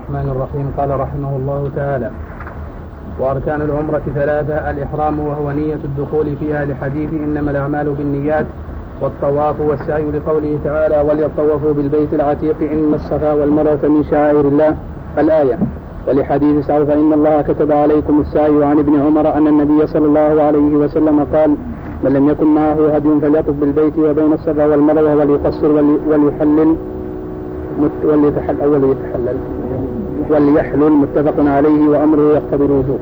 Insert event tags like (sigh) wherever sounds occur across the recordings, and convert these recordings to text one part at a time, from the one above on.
الرحمن الرحيم قال رحمه الله تعالى وأركان العمرة ثلاثة الإحرام وهو نية الدخول فيها لحديث إنما الأعمال بالنيات والطواف والسعي لقوله تعالى وليطوفوا بالبيت العتيق إن الصفا والمروة من شعائر الله. الآية ولحديث سعد فإن الله كتب عليكم السعي عن ابن عمر أن النبي صلى الله عليه وسلم قال من لم يكن معه هدي فليطف بالبيت وبين الصفا والمروة وليقصر وليحلل. وليتحلل. وليتحلل. وليحلل متفق عليه وأمره يقتضي الوجوب.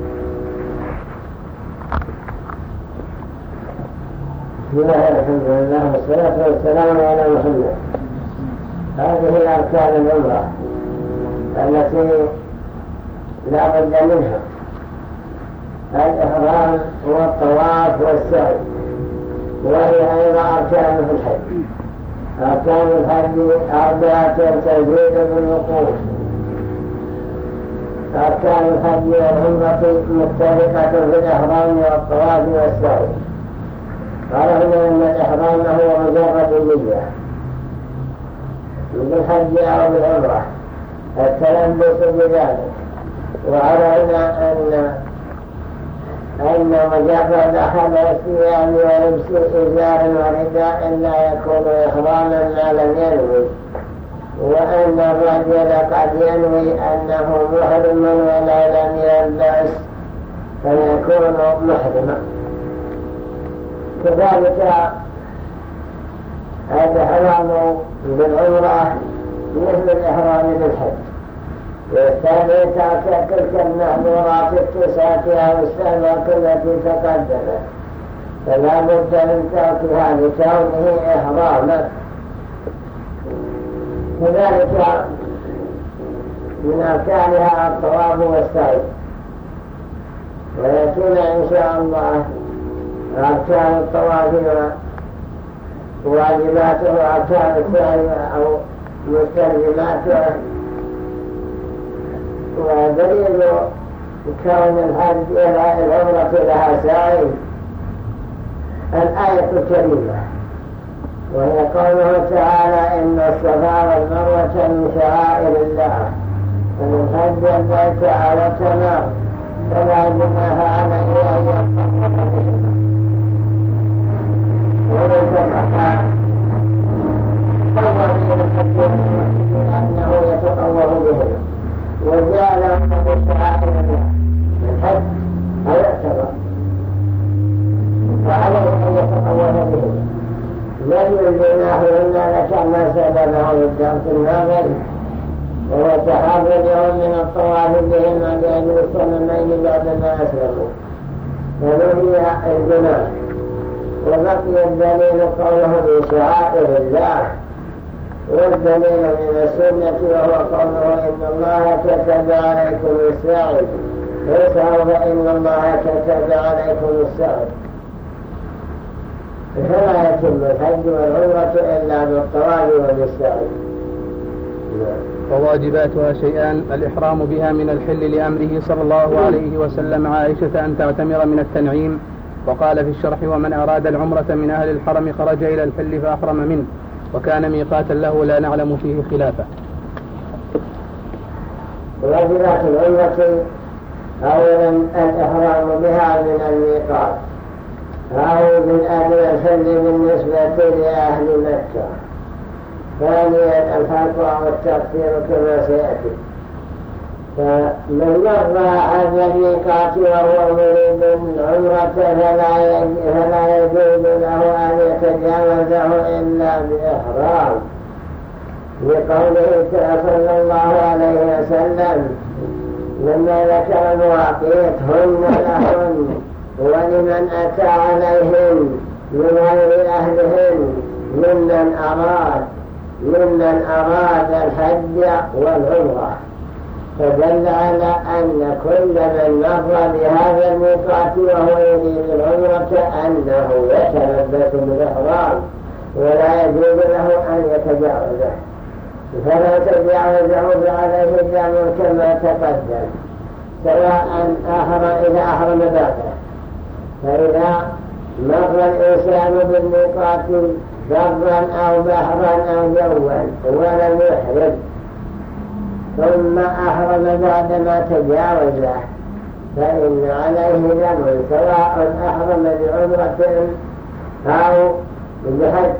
بسم الله الحمد لله والصلاة والسلام على محمد. هذه أركان العمرة التي لا بد منها. الإحرام والطواف والسعي. وهي أيضا أركان في الحج. أركان الحج أربعة تزيد بالوقوف أركان الحج والعمرة متفقة في الإحرام والطواف والسعي قال هنا أن الإحرام هو مجرد النية بالحج أو بالعمرة التلبس بذلك وعلينا أن أن مجرد أحد الصيام ولبس إزار ورداء لا يكون إحراما ما لم ينوي وأن الرجل قد ينوي أنه محرم ولا لم يلبس. فيكون محرما. كذلك الإحرام بالعمرة مثل الإحرام بالحج. والثاني ترك تلك المحظورات التسعة أو التي تقدمت فلا بد من تركها لكونه إحراما. كذلك من أركانها الطواف والسعي. ويكون إن شاء الله أركان الطواف وواجباته أركان السعي أو مستلزماته. ودليل كون الحج العمرة لها سعي الآية الكريمة. وهي قوله تعالى إن الصفا والمروة من شعائر الله. فمن حج البيت على تمام فلا جناح عليه أن ومن تفقى أنه يتطور بهم وجعل من شعائر الله. الحج أو لم يلزمه إلا ذكرنا سببه للدرس الماضي وهو تحرجهم من الطواف بهم عند أن السنمين بعد ما أسلموا. فنهي الجناح وبقي الدليل قوله بشعائر الله. والدليل من السنة وهو قوله إن الله كتب عليكم السعي. فإن الله كتب عليكم السعي. فلا يتم الحج والعمرة إلا بالطواف وبالسعي وواجباتها شيئان الإحرام بها من الحل لأمره صلى الله عليه وسلم. عائشة أن تعتمر من التنعيم. وقال في الشرح ومن أراد العمرة من أهل الحرم خرج إلى الحل فأحرم منه وكان ميقاتا له لا نعلم فيه خلافا واجبات العمرة أولا الإحرام بها من الميقات. أو الحل بالنسبة لأهل مكة. ثانيا الحق والتقصير كما سيأتي فمن مر هذا الميقات وهو مريد عمرة فلا يجوز له أن يتجاوزه إلا بإحرام. لقوله صلى الله عليه وسلم لما ذكر المواقيت هن لهن ولمن أتى عليهن من غير أهلهن ممن أراد ممن أراد الحج والعمرة. فدل على أن كل من مر بهذا الميقات وهو يريد العمرة أنه يتلبس بالإحرام ولا يجوز له أن يتجاوزه. فلا تجاوزه فعليه الدم كما تقدم سواء أحرم إذا أحرم بعده. فإذا مر الإنسان بالميقات برا أو بحرا أو جوا ولم يحرم ثم أحرم بعدما تجاوزه فإن عليه دم سواء أحرم بعمرة أو بحج.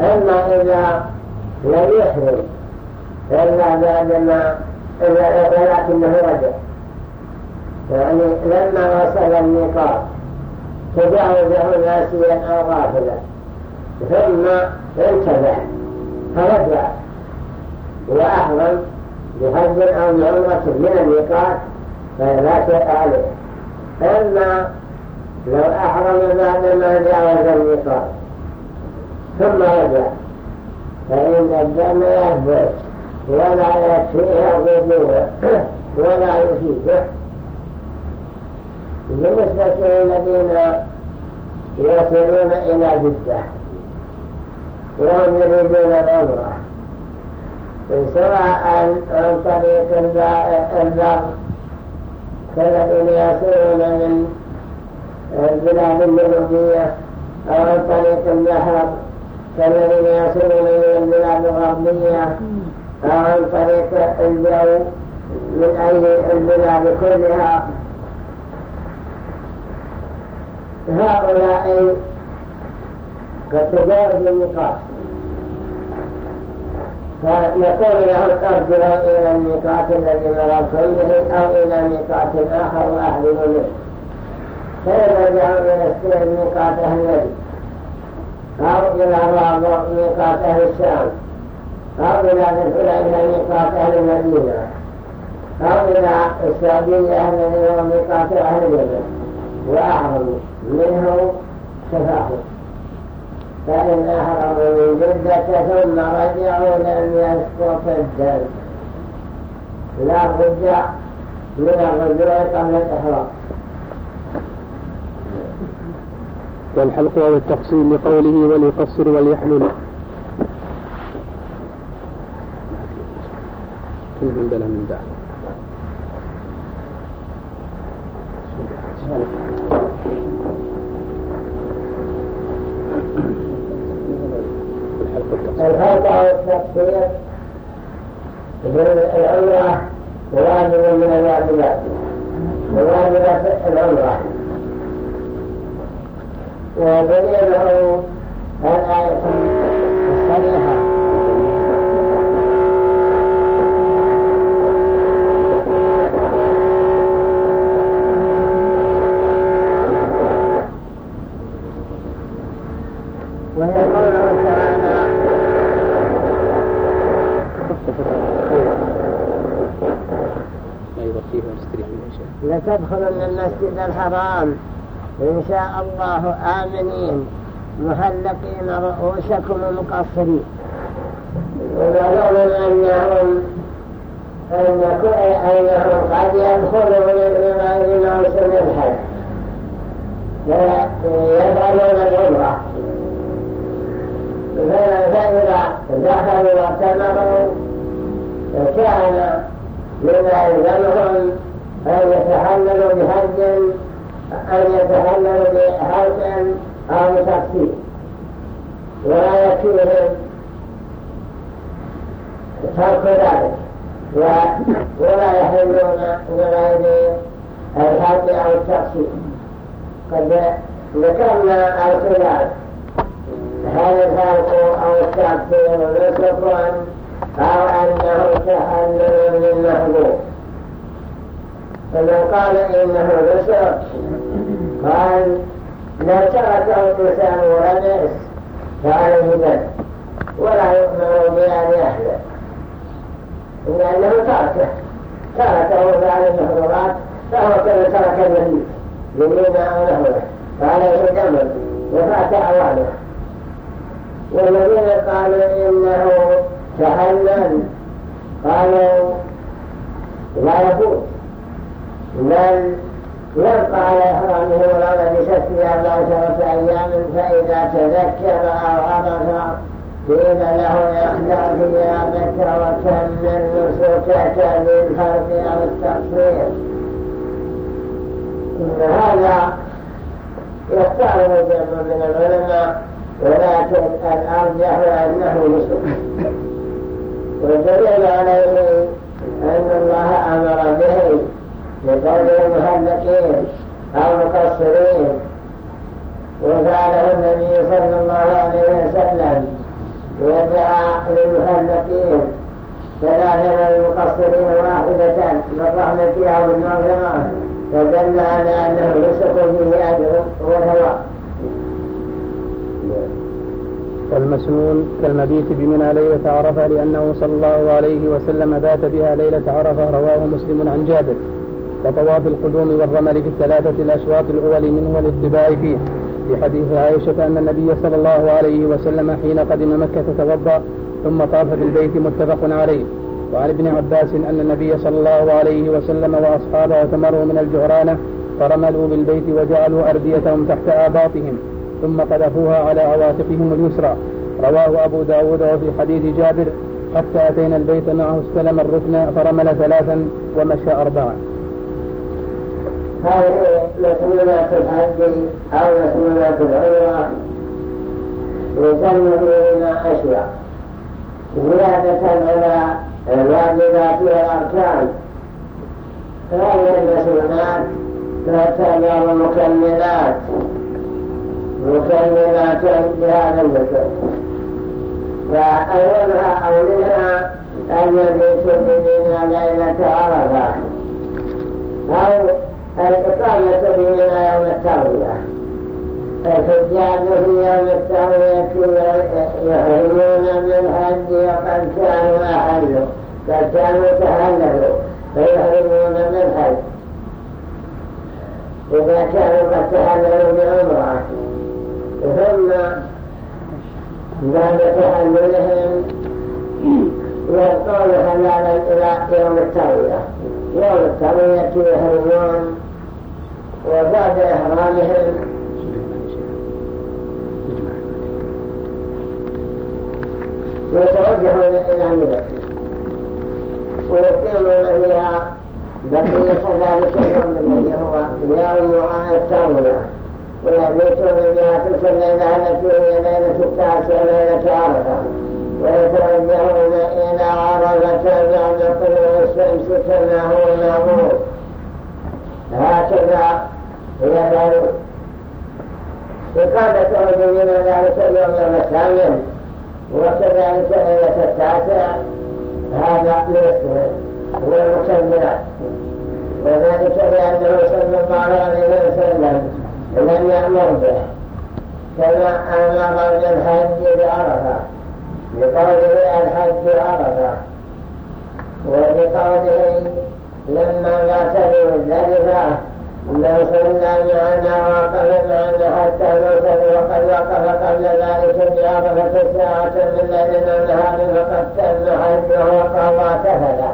أما إذا لم يحرم إلا بعدما ولكنه رجع يعني لما وصل الميقات تجاوزه ناسيا أو غافلا ثم انتبه فرجع وأحرم بحج أو بعمرة من الميقات فلا شيء عليه أما لو أحرم بعدما جاوز الميقات ثم رجع فإن الدم يثبت ولا يكفيه الرجوع ولا يفيده بالنسبة للذين يصلون إلى جدة وهم يريدون العمرة سواء عن طريق البر كالذين يصلون من البلاد الجنوبية أو عن طريق البحر كالذين يصلون من البلاد الغربية أو عن طريق الجو من أي البلاد كلها. هؤلاء قد تجاوز الميقات فيكون له الأرجل إلى الميقات الذي مررتم به أو إلى ميقات آخر وأهل منه فيرجع إلى ميقات أهل أو إلى بعض ميقات أهل الشام أو إلى إلى ميقات أهل المدينة أو إلى السعودية الذي هو ميقات أهل اليمن وأعظم منه تفاهم فإن أهرموا من جدة ثم رجعوا لم يسقط الدم لا بد من الرجوع قبل الإحرام والحلق والتقصير لقوله وليقصر وليحلل. عندنا من بعد. الحلقة والتقصير العمرة واجب من الواجبات وواجبات العمرة. ودليله الآية الصريحة لتدخلن المسجد الحرام. إن شاء الله آمنين. محلقين رؤوسكم مقصرين ونظن أنهم أنهم قد يدخلون بغير موسم الحج يفعلون العمرة. فإذا دخلوا واعتمروا كان مما يلزمهم أن يتحللوا بحج أن يتحللوا بحج أو بتقسيم ولا يكفيهم ترك ذلك. ولا يحلون بغير الحج أو التقسيم قد ذكرنا الخلاف. هل الخلق أو التقسيم نسك أو أنه تحلل من محبوب فمن قال إنه نسك قال لو تركه الإنسان وليس فعليه دم ولا يؤمر بأن يحلف لأنه تركه تركه بعد المحظورات فهو كما ترك النبي يمين أو نحوه فعليه دم وفات أوانه. والذين قالوا إنه تحلل قالوا لا يفوت. بل يبقى على إحرامه ولو لبست ثياب عشرة أيام فإذا تذكر أو عرف قيل له يخلع ثيابك وكمل نسوكك بالفرد أو التقصير. هذا يختاره جمع من العلماء ولكن الأرجح أنه نسك ودليل عليه أن الله أمر به لقول المهلكين أو مقصرين وفعله النبي صلى الله عليه وسلم ودعا للمهلكين ثلاثة المقصرين واحدة بالرحمة أو بالمغفرة فدل على أنه يسق فيه أجر وثواب والمسنون كالمبيت بمنى ليلة عرفة لأنه صلى الله عليه وسلم بات بها ليلة عرفة رواه مسلم عن جابر. وطواف القدوم والرمل في الثلاثة الأشواط الأول منه والاتباع فيه. في حديث عائشة أن النبي صلى الله عليه وسلم حين قدم مكة توضأ ثم طاف بالبيت متفق عليه. وعن ابن عباس أن النبي صلى الله عليه وسلم وأصحابه تمروا من الجعرانة فرملوا بالبيت وجعلوا أرديتهم تحت آباطهم ثم قذفوها على عواتقهم اليسرى. رواه أبو داود وفي حديث جابر حتى أتينا البيت معه استلم الركن فرمل ثلاثا ومشى أربعا. هذه مسؤولات الحج أو مسؤولات العمرة يسمى فيهما أشياء زيادة على الواجبات والأركان هذه المسؤولات تعتبر مكملات مكملات لهذا الذكر فأولها أو منها الذي تبدين ليلة عرفة أو الإقامة بنا يوم التروية الحجاج في يوم التروية يحرمون بالحج وقد كانوا أحلوا قد كانوا تهللوا فيحرمون بالحج إذا كانوا قد تهللوا بعمرة ثم بعد تهللهم يبقون حلالا إلى يوم التروية يوم التروية يحرمون وبعد إحرامهم. يتوجهون إلى منى ويقيمون فيها بقية ذلك اليوم الذي هو يوم التروية ويبيتون بها تلك الليلة التي هي ليلة التاسع ليلة عرفة ويتوجهون إلى عرفة بعد طلوع الشمس كما هو معروف هكذا يفعلون إقامة من ذلك اليوم يوم الثامن وكذلك ليلة التاسع هذا ليسر والمكملات وذلك لأنه صلى الله عليه وسلم لم يأمر به كما أمر بالحج بعرفة بقوله الحج عرفة وبقوله لما غسلوا الزلفة ما صلى معنا وقف معنا حتى نوصل وقد وقف قبل ذلك بعرفة ساعة من ليل ونهار فقد تم حجه وقضى كفلا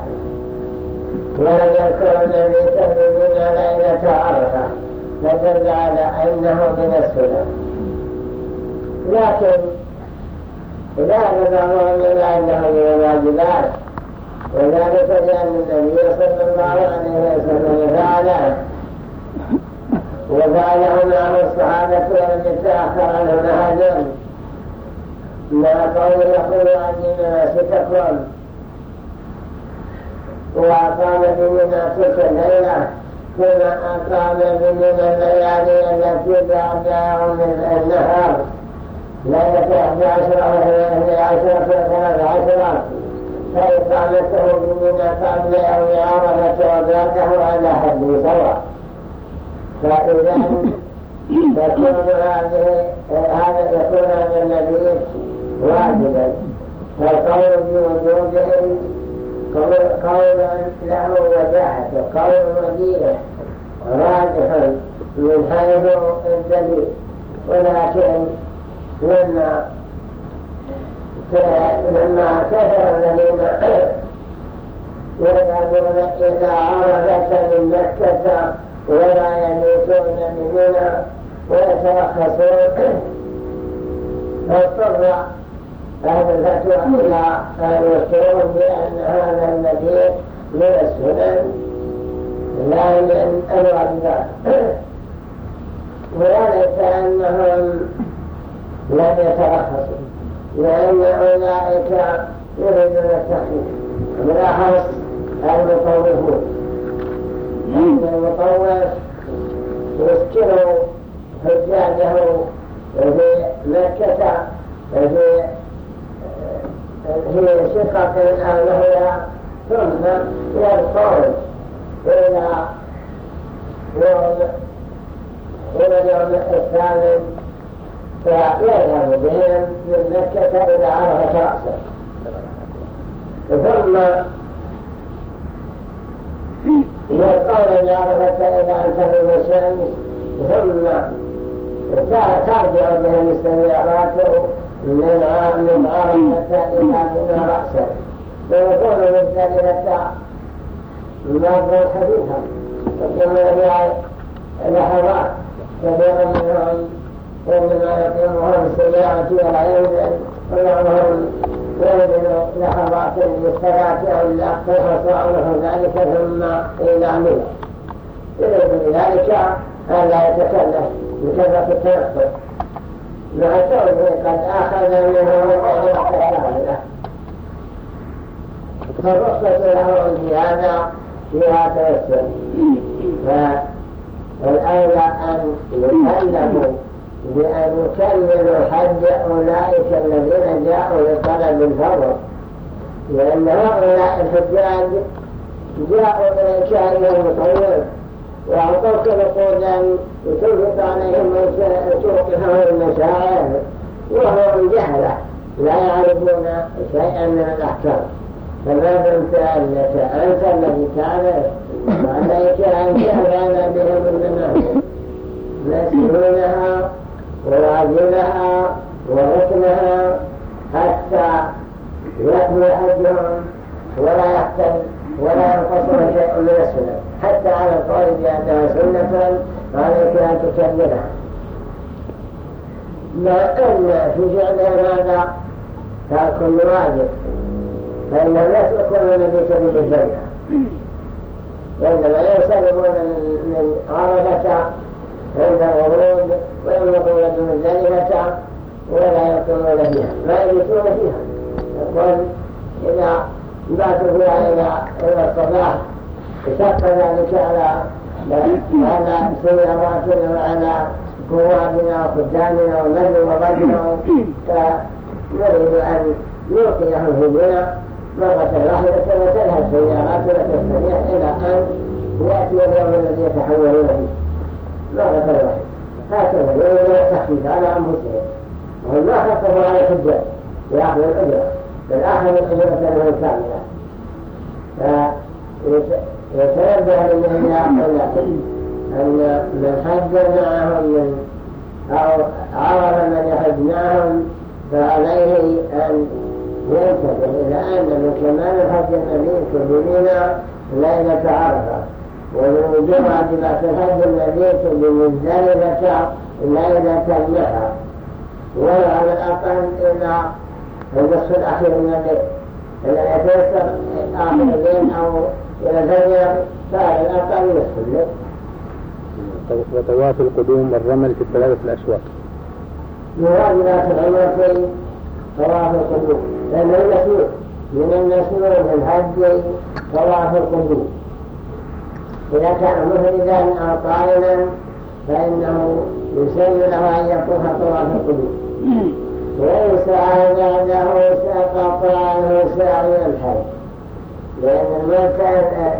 ولم يذكر الذي تبدون ليلة عرفة فدل على أنه من السنة لكن ذهب بعضهم إلى أنه من الواجبات وذلك لأن النبي صلى الله عليه وسلم فعله وفعله معه الصحابة ولم يتأخر عنه أحد مع قول يقول عني مناسككم وأقام بمنى تلك الليلة كما أقام بمنى الليالي التي بعد يوم النهار. ليلة أحد عشر وثلاثة عشرة وثلاث عشرة فإقامته بمنى قبل يوم عرفة وبعده على حد سواء. فإذا تكون هذا النبي واجبا فالقول بوجوده قول له وجاهة قول مدينة راجح من الدليل ولكن لما كثر الذين يذهبون إلى عرفة من مكة ولا يميتون بمنى ويترخصون فاضطر أهل الفتوى إلى أن يذكرون بأن هذا النذير من السنن لا من الواجبات وذلك أنهم لم يترخصوا لأن أولئك يريدون التخفيف بالأخص المطوفون لأن المطوف يسكن حجاجه في مكة في في شقق أو وهي ثم يرقون إلى يوم إلى اليوم الثامن فيذهب بهم من مكة إلى عرفة رأسه ثم يلقون إلى عرفة إلى أن تغيب الشمس ثم ترجع بهم السيارات من من عرفة إلى من رأسه. ويكون مزدلفة مرضا حديثا وكما هي لحظات كثيرا منهم ومما يقيمهم السيارة ولا ينزل وبعضهم ينزل لحظات للصلاة أو أو له ذلك ثم إلى منى يريد بذلك أن لا يتكلف بكثرة التنقل مع كونه قد أخذ منه وقت كاملة فالرخصة له في هذا فيها توسل فالأولى أن يكلموا بأن يكلموا حج أولئك الذين جاءوا لطلب الفضل لأن هؤلاء الحجاج جاءوا إليك أيها المطور وأعطوك نقودا تنفق عليهم من سوقها والمشاعر وهم جهلة لا يعرفون شيئا من الأحكام فما دمت أنك أنت الذي تعرف. وعليك أن تعلم بهم المناهج مسؤولها وواجبها وركنها حتى يحمي حجهم ولا يحتل ولا ينقصون شيء من السنة. حتى على القول بأنها سنة عليك أن تكملها مع أن في فعلها هذا ترك واجب فإنهم يسلكون من في سبيل الجنة وإنما يسلمون من عرفة عند الغروب ويملكون ذلك ولا يقومون فيها ما يبيتون فيها. يقول إذا باتوا فيها إلى الصباح شق ذلك على على سياراتنا وعلى قوادنا وخدامنا ومن وضجنا فنريد أن نوقيهم في بنا مرة واحدة وتذهب سياراتنا تستطيع إلى أن يأتي اليوم الذي يتحولون فيه مرة واحدة هكذا يريدون التخفيف على أنفسهم وهم ما خففوا على الحجاج يأخذ الأجرة بل أخذ الأجرة لهم كاملة فيتنبه لمن يقول أن من حج معهم أو عرف من يحج معهم فعليه أن ينتبه إلى أن من كمال الحج النبي كبيرنا ليلة عرفة ومن واجبات الحج المبيت بمزدلفة ليلة النحر ولو على الأقل إلى النصف الأخير من الليل إذا يتيسر آخر الليل أو إلى الفجر فعلى الأقل نصف الليل وطواف القدوم والرمل في الثلاثة الأشواط من واجبات العمرة طواف القدوم. لأنه مسؤول من المسؤول في الحج طواف القدوم. إذا كان مفردا أو طائلا فإنه يسن له أن يطوف طواف القدوم وإن سعى بعده سقط عنه سعي الحج لأن المكان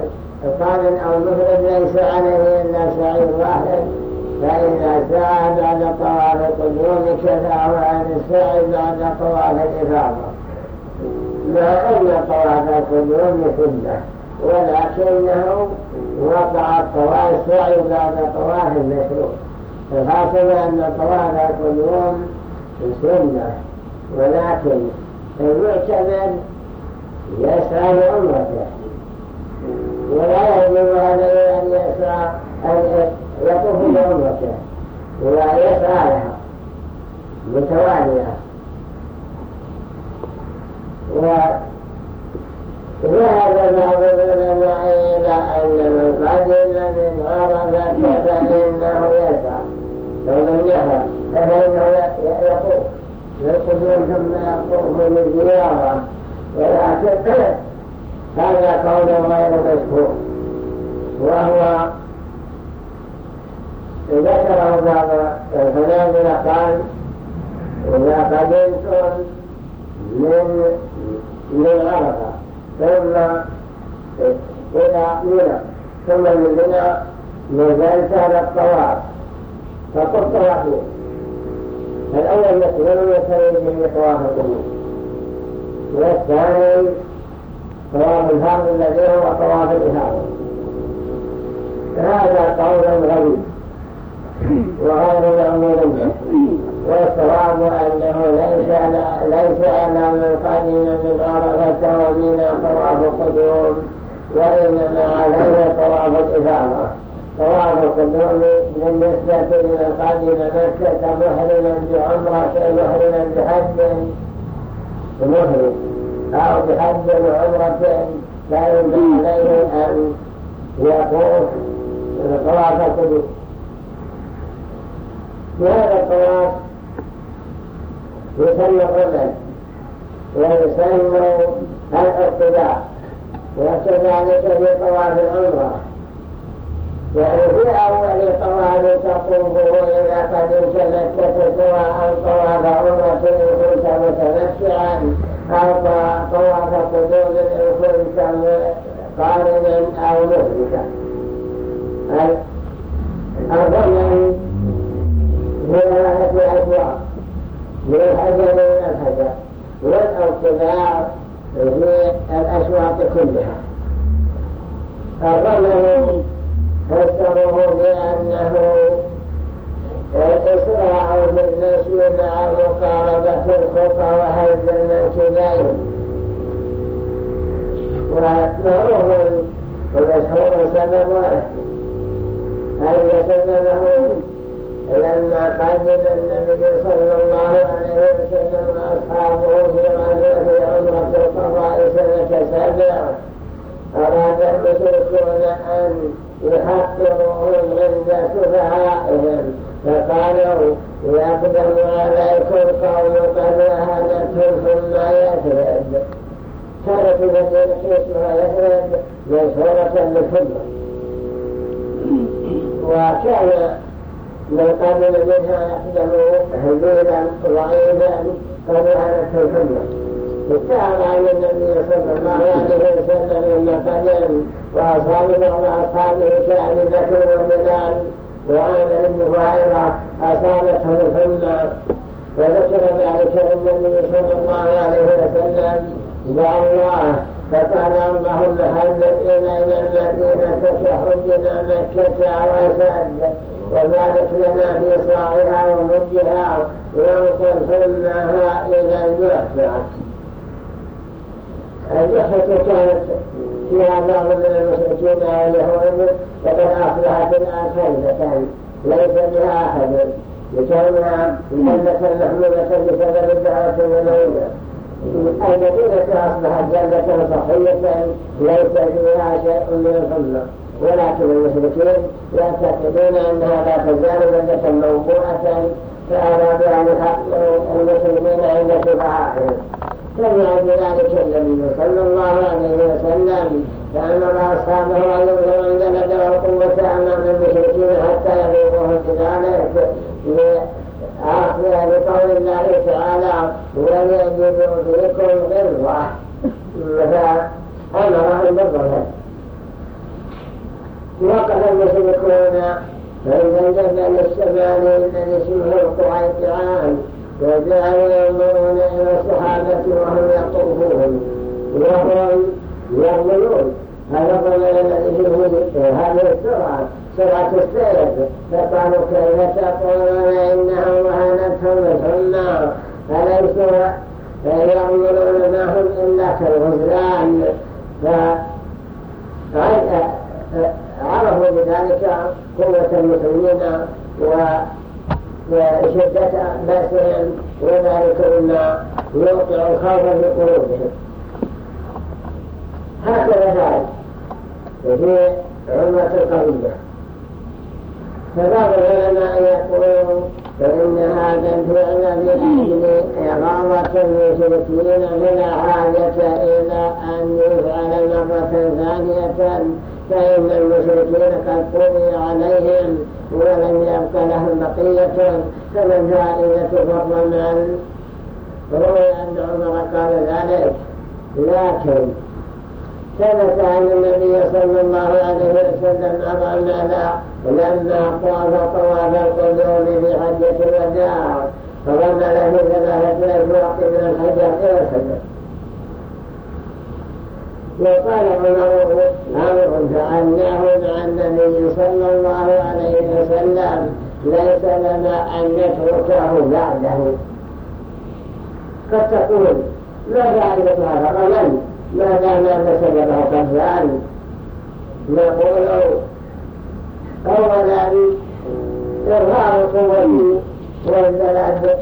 طال أو مفرد ليس عليه إلا سعي واحد فإذا سعى بعد طواف القدوم كفاه عن السعي بعد طواف الإفاضة مع أن طواف القدوم سنه ولكنه وقع الطواف السعي بعد طواف المشروع فالحاصل أن طواف كل يوم سنة. ولكن المعتمد يسعى لعمرته. ولا يجب عليه أن يسعى أن يطوف بعمرته. ولا يسعى لها. متوالية. ذهب بعض العلماء إلى أن من قدم من عرفة فإنه يسعى ثم النحر فإنه يطوف للقدوم ثم يطوف للزيارة ولكن هذا قول غير مشهور وهو ذكره بعض الحنابلة قال إذا قدمتم من من عرفة ثم إلى منى ثم من منى نزلت على الطواف. فقلت طوافين الأول يسلم يسلم به طواف القلوب والثاني طواف الفرد الذي هو طواف الإفاضة هذا قول غريب. وغير معمول به والصواب أنه ليس ليس على من قدم من عرفة ومن طواف القدوم وإنما عليه طواف الإفاضة طواف القدوم بالنسبة لمن قدم مكة محرما بعمرة محرما بحج. محرم أو بحج وعمرة فإن عليه أن يطوف طواف القدوم في هذا الطواف يسمى الرمل ويسمى الاقتداء وكذلك في طواف العمره يعني في أول طواف تطوفه إذا قدمت مكة سواء طواف عمرة إن كنت متمتعا أو طواف قدوم إن كنت قارنا أو مهلكا الرمل هي ثلاثة أشواط من الحجر من الحجر والارتباع في الأشواط كلها الرمل فسره بأنه إسراع بالمشي مع مقاربة الخطى وهز المنكبين ومعروف ومشهور سببه أن يتبعه لما قدم النبي صلى الله عليه وسلم وأصحابه في غزوه عمره القضاء سنه سبع أراد المشركون أن يحقروهم عند سفهائهم. فقالوا يقدم عليكم قوم قد اهانتهم ثم يثرب كانت المدينة اسمها يثرب مشهورة بالحمر وكان من قبل منها يقدم هزيلا ضعيفا اهانته الحمر اتهم عن النبي صلى الله عليه وسلم لما قدم واصحاب بعض اصحابه كان بكر وبلال وعامر بن هريره اصابته الحمى وذكر ذلك النبي صلى الله عليه وسلم دعا الله فقال اللهم هل الينا المدينة كحجنا مكه أو وبارك لنا في صاعها ومدها وانقل حماها إلى الجحفه الجحفه كانت فيها بعض من المشركين واليهود وقد أصبحت الان كلمه ليس بها أحد. لكونها جنه محموله بسبب الدعوة النبويه المدينة أصبحت جنة صحية ليس فيها شيء من الحمى ولكن المشركين يعتقدون أنها لا تزال جنه موضوعة فارادوا أن يحققوا المسلمين عند شفعائهم فلأجل ذلك النبي صلى الله عليه وسلم. فأمر أصحابه أن يظهروا عند ندى القوة أمام المشركين حتى يذوقوه بذلك لقول الله تعالى وليجدوا فيكم غلظة فأمرهم بالظهر وقف المشركون فإذا الجبل الشمالي الذي اسمه القعيقعان وجعلوا ينظرون إلى الصحابة وهم يطوفون. وهم يعملون هذا الضمن الذي فيه هذه السرعة سرعة السير فقالوا كيف تقولون إنهم وهنتهم الحمى أليسوا يعملون معهم إلا كالغزلان. عرفوا بذلك قوة المسلمين وشدة بأسهم وذلك مما يوقع الخوف في قلوبهم. هكذا ذلك. في عمرة القضية فبعض العلماء يقولون فإن هذا الفعل بأجل إغاظة المشركين فلا حاجة إلى أن يفعل مرة ثانية فإن المشركين قد قضي عليهم ولم يبق لهم بقية فالجائزة فضلا عن روي أن عمر قال ذلك لكن ثبت عن النبي صلى الله عليه وسلم أرى المعنى لما طاف طواف القدوم في حجة الوداع فرمل في ثلاثة أشواق من الحجر إلى الحجر وقال عمر أمر فعلناه مع النبي صلى الله عليه وسلم ليس لنا أن نتركه بعده قد تقول ما فائدة هذا الرمل ما دام أن سببه قد نقول أولا إظهار قوته والبلد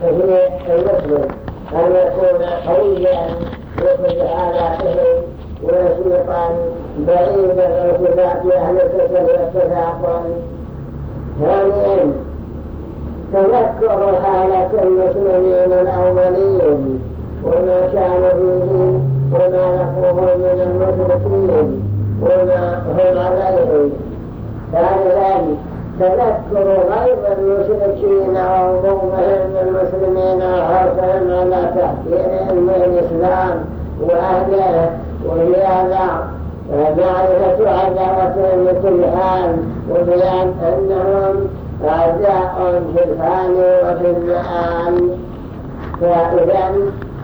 في المسلم أن يكون قويا يخرج آلاته ونشيطا بعيدا عن صفات أهل الكسر والتفاقم ثانيا تذكر حالة المسلمين الأولين وما كان فيه وما نفوه من المشركين وما هم عليه ثالثا تذكر غير المشركين وعظومهم المسلمين وحرصهم على تحكيرهم الإسلام وأهله ولهذا معرفة عداوتهم بكل حال وبيان أنهم أعداء في الحال وفي المآل فإذا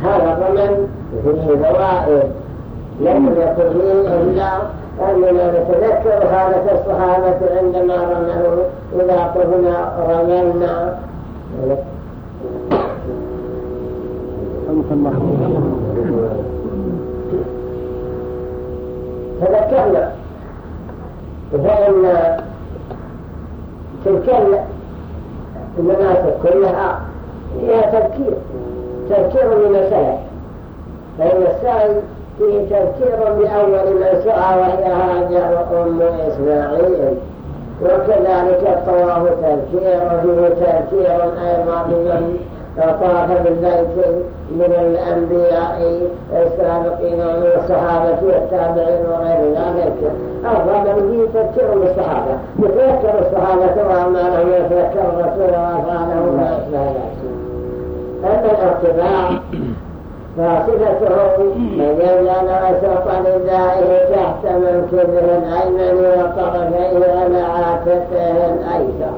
هذا ضمن فيه فوائد لم يكن فيه إلا أننا نتذكر حالة الصحابة عندما رموا إذا قلنا رملنا تذكرنا. فإن تلك المناسك كلها فيها تذكير. تذكير السلف فإن السعي فيه تذكير بأول من سعى وهي هاجر أم إسماعيل. وكذلك الطواف تذكير فيه تذكير أيضا بمن طاف بالبيت من الأنبياء السابقين ومن الصحابة والتابعين وغير ذلك. أفضل فيه تذكير بالصحابة يتذكر الصحابة وأعمالهم يتذكر الرسول وأفعاله ذلك أما الارتفاع فصفته من يجعل أشرط ندائه تحت منكبه الأيمن وطرفيه على عاتقه الأيسر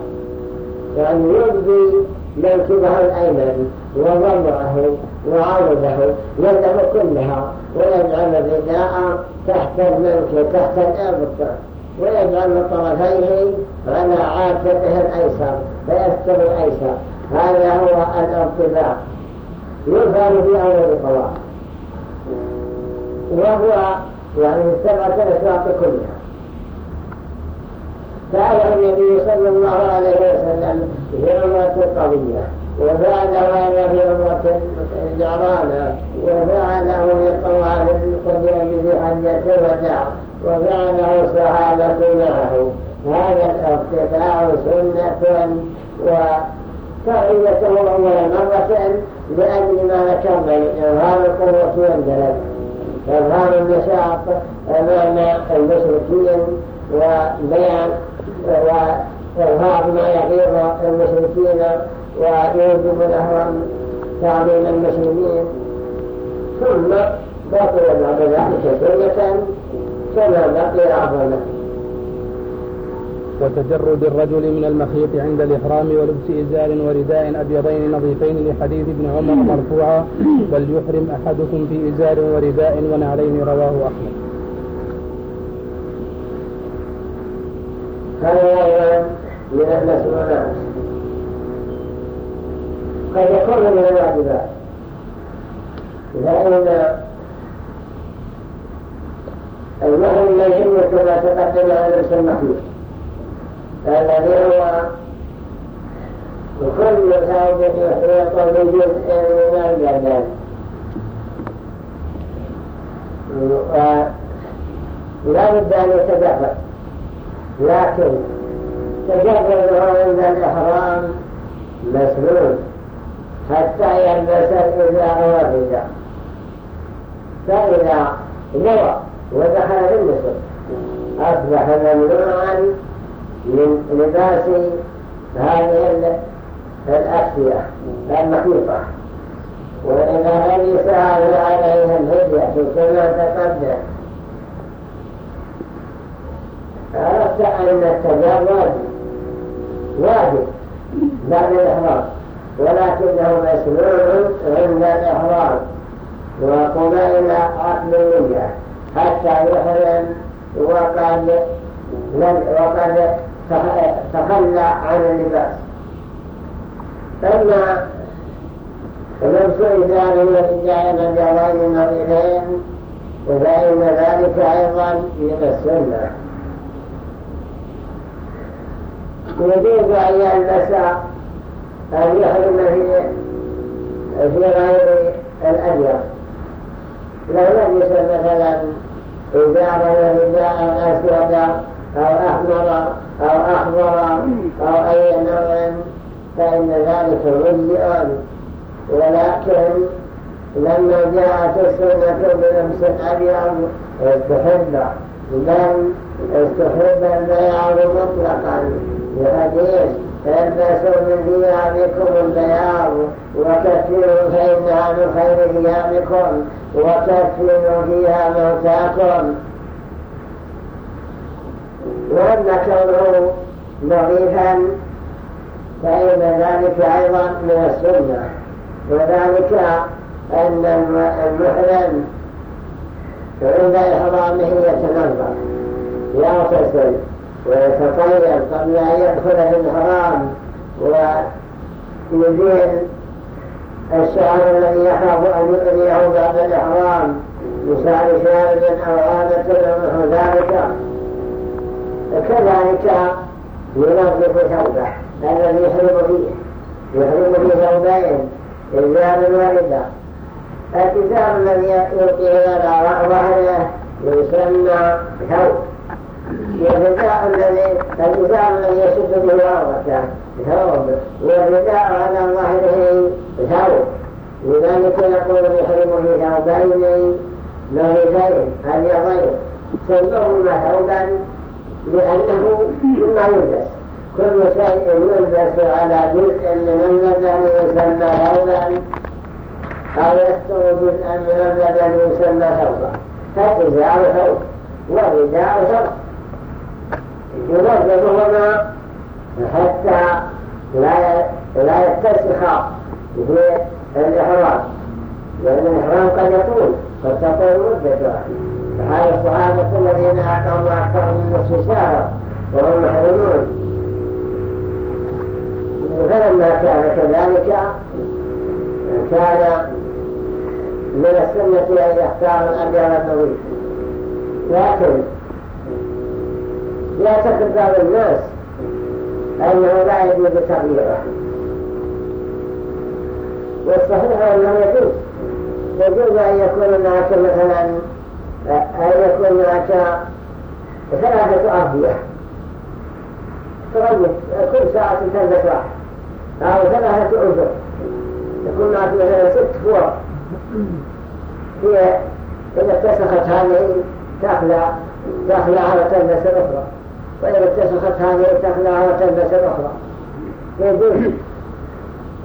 يعني يبدي منكبه الأيمن وضمره وعرضه يده كلها ويجعل الرداء تحت المنكب تحت الإبط ويجعل طرفيه على عاتقه الأيسر فيستر الأيسر هذا هو الارتباط يفعل في أول الطواف وهو يعني السبعة الأشواط كلها فعل النبي صلى الله عليه وسلم في عمرة القضية وفعل هذا في عمرة الجعرانة وفعله في طواف القديم في حجة الوداع وفعله الصحابة معه هذا الارتفاع سنة و فعيته أول مرة لأجل ما ذكرنا إظهار القوة والجلد إظهار النشاط أمام المشركين وبيان وإظهار ما يغيظ المشركين ويوجب لهم تعظيم المسلمين. ثم بقي بعد ذلك سنة كما بقي أعظم وتجرد الرجل من المخيط عند الإحرام ولبس إزار ورداء أبيضين نظيفين لحديث ابن عمر مرفوعا بل يحرم أحدكم في إزار ورداء ونعلين رواه أحمد. هذا من قد يكون من الواجبات لأن المحرم يجب كما تقدم على لبس المخيط الذي هو كل ثوب يحيط بجزء من البدن ولا بد أن يتجرد لكن تجرده عند الإحرام مسنون. حتى يلبس الإزار والرداء فإذا نوى ودخل في النصف أصبح ممنوعا من لباس هذه الأكسية المخيطة. وإذا لبس هذا عليها الهدية كما تقدم. عرفت أن التجرد واجب بعد الإحرام ولكنه مسنون عند الإحرام وقبيل عقد النية حتى يحرم وقد وقد تخلى عن اللباس. أما لبس إزار والرجال من جوائز النظيرين فإن ذلك أيضا من السنة يجوز أن يلبس أن يحرم في في غير الأبيض لو لبس مثلا إزارا ورداء أسود أو أحمر أو أخضر أو أي نوع فإن ذلك مجزئ ولكن لما جاءت السنة بلبس الأبيض استحب بل استحب البياض مطلقا. لحديث البسوا من ثيابكم البياض وكفروا فإنها من خير ثيابكم وكفروا فيها موتاكم. وأما كونه نظيفا فإن ذلك أيضا من السنة. وذلك أن المحرم عند إحرامه يتنظر يغتسل ويتطيب قبل أن يدخل في الحرام ويزيل الشعر الذي يخاف أن يؤذيه بعد الإحرام بشعر شارد أو عادة أو نحو ذلك. كذلك ينظف ثوبه الذي يحرم فيه يحرم فيه ثوبين إزار الوالدة الإزار الذي يلقيه على ظهره يسمى ثوب والرداء الذي الإزار الذي يشد به عورته ثوب والرداء على ظهره ثوب لذلك يقول يحرم في ثوبين نظيفين اليضين سمهما ثوبا لأنه مما يلبس كل شيء يلبس على جزء من البدن يسمى ثوبا أو يستر جزءا من البدن يسمى ثوبا. فالإزار ثوب والرداء ثوب. ينظمهما حتى لا لا في الإحرام. لأن الإحرام قد يطول قد تطول مدته فهذا الصحابة الذين أعطوا أكثر من نصف ساعة وهم محرمون فلما كان كذلك كان من السنة أن يختار الأبيض الطويل. لكن يعتقد بعض الناس أنه لا يجوز تغييره. والصحيح أنه يجوز يجوز أن يكون هناك مثلا أن يكون هناك ثلاثة أرضية. تغير كل ساعة تلبس واحد. أو ثلاثة أجر يكون معك مثلا ست فور هي إذا اتسخت هذه تخلع تخلع وتلبس الأخرى وإذا اتسخت هذه تخلع وتلبس الأخرى يجوز.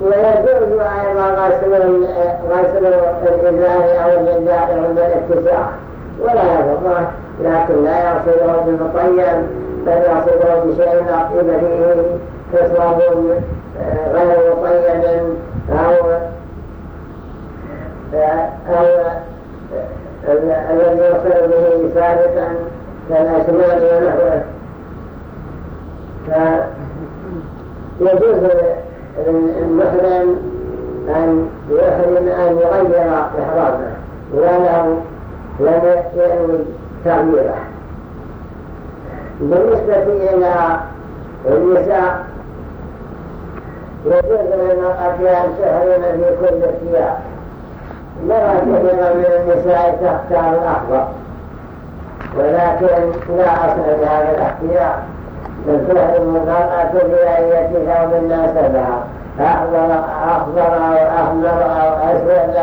ويجوز أيضا غسل الإزار أو الجدار عند الاتساع ولا يضره لكن لا يغسله بالمطيب بل يغسله بشيء أطيب فيه كصابون غير مطيب أو أو الذي يغسل به سابقا كالأسنان ونحوه فيجوز المحرم أن يحرم أن يغير إحرامه ولو لم ينوي تغييره بالنسبة إلى النساء يجوز للمرأة أن تحرم في كل الثياب نرى كثيرا من النساء تختار الأخضر ولكن لا أصل لهذا الاختيار بل تحرم المرأة في أية ثوب ناسبها أخضر أخضر أو أحمر أو أسود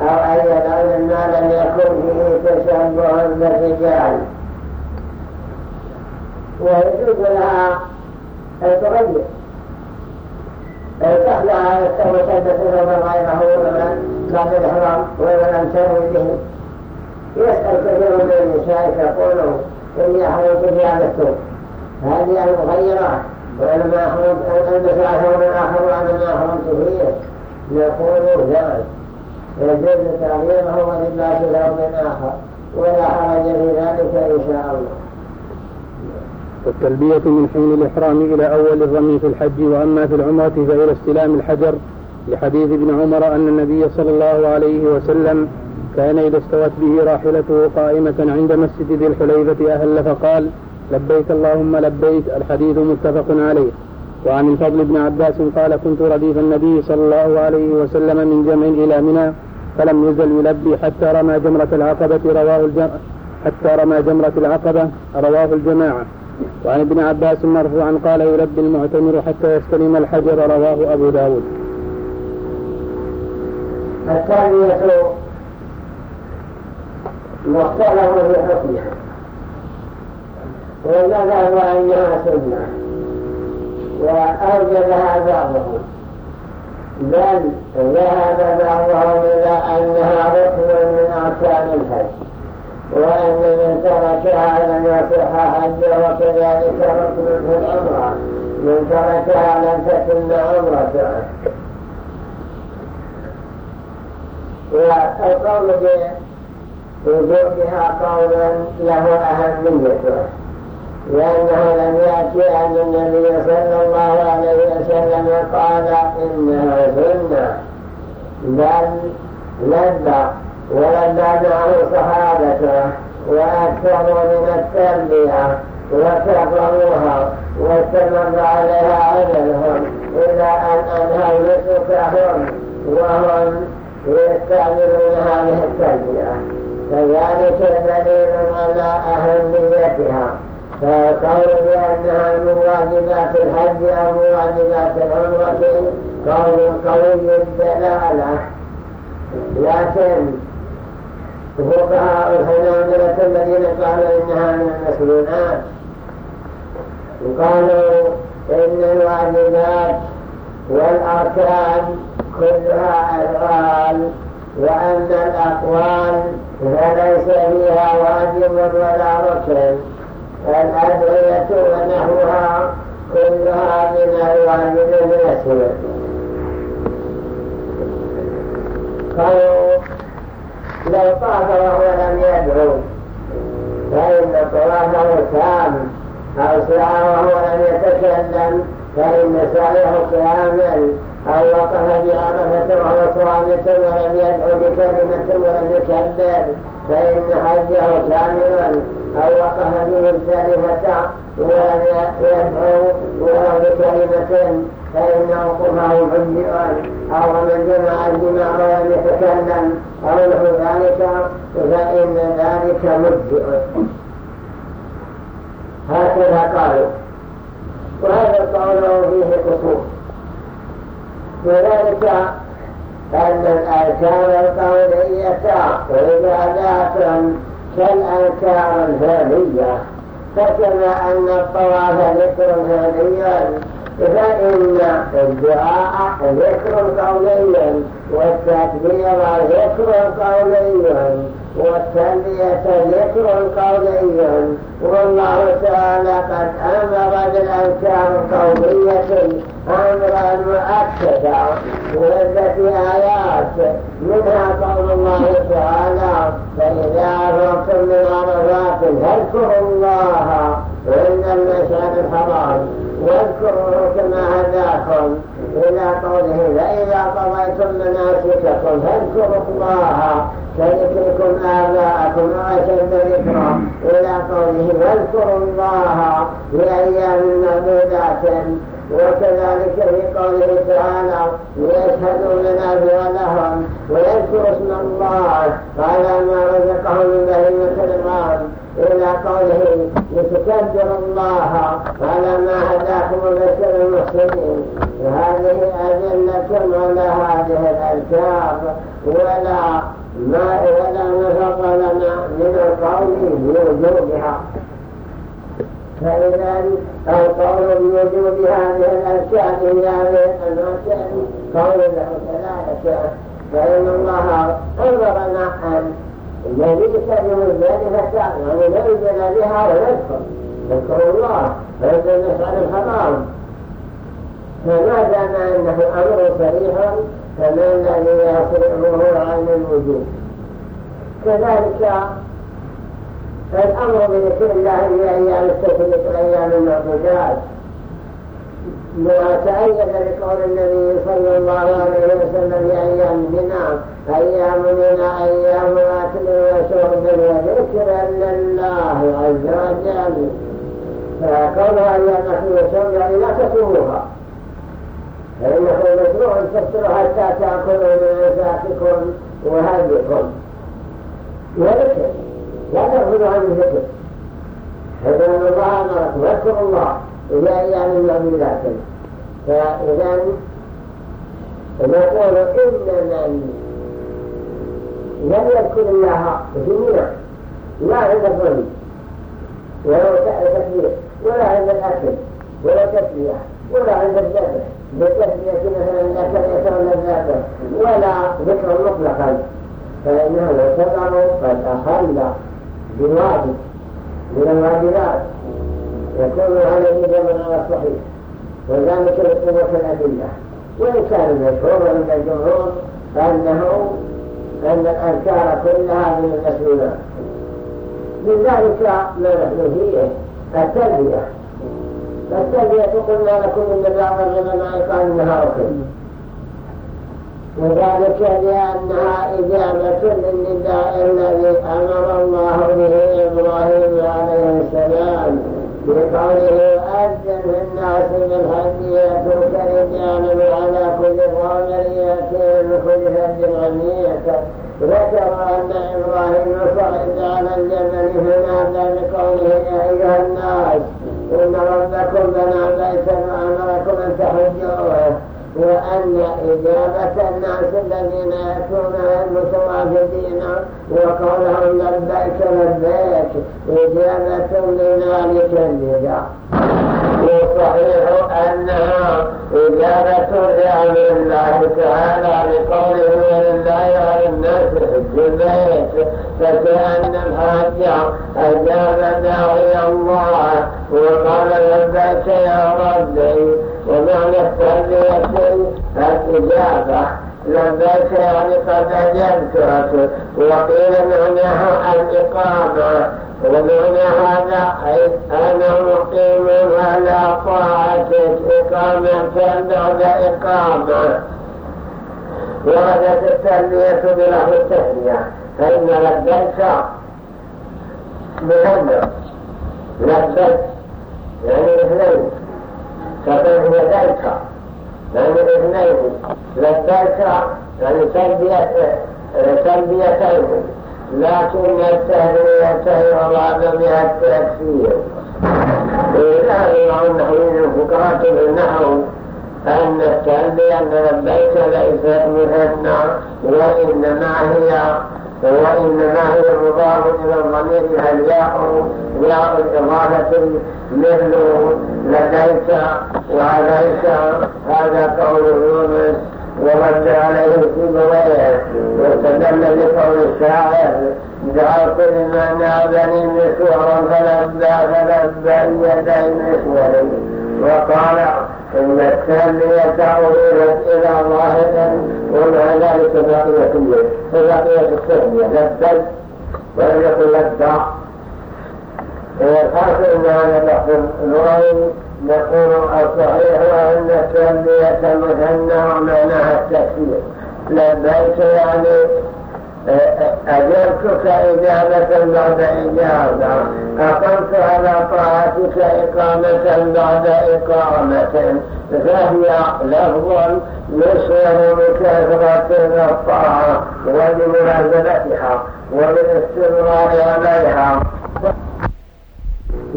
أو أي لون ما لم يكن فيه تشبه بالرجال ويجوز لها أن تغير تخلع التوسد ثوبا غيره ومن بعد الإحرام ومن تروي به يسأل كثير من النساء فيقولوا إني أحرمت الثوب هذه المغيرات ولما أحرمت أن ألبس ثوبا آخر وأنا ما أحرمت فيه نقول جائز يجوز تغييره ولباس ثوب آخر ولا حرج في ذلك إن شاء الله والتلبية من حين الإحرام إلى أول الرمي في الحج وأما في العمرة فإلى استلام الحجر. لحديث ابن عمر أن النبي صلى الله عليه وسلم كان إذا استوت به راحلته قائمة عند مسجد ذي الحليفة أهل فقال لبيك اللهم لبيك. الحديث متفق عليه. وعن الفضل بن عباس قال كنت رديف النبي صلى الله عليه وسلم من جمع إلى منى فلم يزل يلبي حتى رمى جمرة العقبة رواه الجمع حتى رمى جمرة العقبة رواه الجماعة. وعن ابن عباس مرفوعا قال يلبي المعتمر حتى يستلم الحجر رواه أبو داود. الثانية مختلف في حكمها وذهب أنها سنة وأوجدها بعضهم بل ذهب بعضهم إلى أنها ركن من أركان الحج. وأن من تركها لم يصح حجه وكذلك ركن في العمرة من تركها لم تتم عمرته والقول بوجودها قولا له أهميته لأنه لم يأتي أن النبي صلى الله عليه وسلم قال إنها سنة بل لبى ولبى معه صحابته وأكثروا من التربية وكفروها واستمر عليها عددهم إلى أن أنهوا نسكهم وهم يستعملون هذه التربية. فذلك دليل على أهميتها. فالقول بأنها من واجبات الحج أو من واجبات العمرة قول قوي الدلالة. لكن فقهاء الحنابلة الذين قالوا إنها من المسنونات قالوا إن الواجبات والأركان كلها أفعال وأن الأقوال فليس فيها واجب ولا ركن الأدعية ونحوها كلها من الواجب من قالوا لو طاف وهو لم يدعو فإن طوافه تام أو سعى وهو لم يتكلم فإن سعيه كامل. أو وقف بعرفة وهو صامت ولم يدعو بكلمة ولم يكبر فإن حجه كاملا أو وقف بمزدلفة ولم يدعو وهو بكلمة فإن وقفه مجزئ أو من جمع الجماع ولم يتكلم أو له ذلك فإن ذلك مجزئ هكذا قالوا. وهذا القول فيه قصور وذلك أن الأركان القولية عبادات كالأركان الفعلية. فكما أن الطواف ذكر فعليا فإن الدعاء ذكر قولي والتكبير ذكر قولي والتلبية ذكر قولي والله تعالى قد أمر بالأذكار القولية أمرا مؤكدا وعدة آيات منها قول الله تعالى فإذا أفرتم من عرفات فاذكروا الله عند المشهد الحرام واذكروه كما هداكم إلى قوله فإذا قضيتم مناسككم فاذكروا الله كذكركم آباءكم وأشد ذكرا إلى قوله واذكروا الله لأيام معدودات وكذلك في قوله تعالى ليشهدوا منافع لهم ويذكر اسم الله على ما رزقهم من بهيمة الغام إلى قوله لتكبروا الله على ما هداكم وبشر المحسنين هذه أدلة على هذه الألفاظ ولا ما ولا نفق لنا من القول بوجودها فإذا القول بوجود هذه الأشياء هي هذه الأشياء قول له ثلاثة فإن الله أمرنا أن نجلس بمزدلفة يعني ننزل بها ونذكر نذكر الله نفعل الحرام فما دام أنه أمر صريح فما الذي يصرفه عن الوجود كذلك الأمر بذكر الله في أيام التشريق والأيام المعبودات وتأيد لقول النبي صلى الله عليه وسلم في أيام بنا أيام بنا أيام أكل وشرب وذكر لله عز وجل فقولها أيام أكل وشرب يعني لا تصوموها فإنه مشروع تفسر حتى تأكلوا من أنفاسكم وهديكم وذكر لا تأخذوا عن الذكر. أن الله أمركم واذكروا الله إلى أيام المعبودات فإذا نقول إن من لم يذكر الله منى لا عند الظلم ولا تكبير ولا عند الأكل ولا تسبيح ولا عند الذبح بتسمية مثلا ذكر يتولى الذبح ولا ذكر مطلقا فإنه يعتبر قد أخل بواجب من الواجبات. يكون عليه جمع على الصحيح وذلك لقوة الأدلة. وإن كان المشهور عند الجمهور أنه أن الأذكار كلها من التسليمات من ذلك ما نحن فيه التلبية فالتلبية قلنا لكم إن بعض العلماء قال إنها ركن وذلك لأنها إجابة للنداء الذي أمر الله به إبراهيم عليه السلام بقوله أذن الناس بالحج يأتوك رجالا على كل ضامر يأتي كل فج عميق ذكر أن إبراهيم صعد على الجبل فنادى بقوله يا أيها الناس إن ربكم بنى بيتا وأمركم أن تحجوه وأن إجابة الناس الذين يأتون المتوافدين وقولهم لبيك لبيك إجابة لذلك النداء وصحيح أنها إجابة لأمر الله تعالى لقوله فكأن الحاج أجاب داعي الله وقال لبيك يا ربي ومعنى التربية الإجابة لبيك يعني قد أجبتك وقيل معناها الإقامة ومعنى هذا أنا مقيم على طاعتك إقامة بعد إقامة وردت التربية بله التسمية فإن لبيك مهمة. لبيك يعني اثنين. فقد يديك يعني اثنين. لبيك يعني تلبية تلبيتين. لكن التهرية يراد بها التكفير إذا النحوين الفقراء النحو أن التلبية أن لبيك ليست مثنى وإنما هي وإنما هي مضاف إلى الضمير الياء ياء الإضافة مثل لديك وعليك؟ هذا قول يونس ورد عليه في بويه واستدل بقول الشاعر جعلت المعنى بني مسورا فلبى فلبى يدي مسوري وقال إن التنمية أريدت إلى ظاهر ومع ذلك باقية فبقية التنمية لبى ولم يكن لبى الحاصل أن هذا البحث اللغوي نقول الصحيح أن التلبية مثنى ومعناها التكفير لبيك يعني أجبتك إجابة بعد إجابة أقمت على طاعتك إقامة بعد إقامة فهي لفظ يشعر بكثرة الطاعة وبمنازلتها وبالاستمرار عليها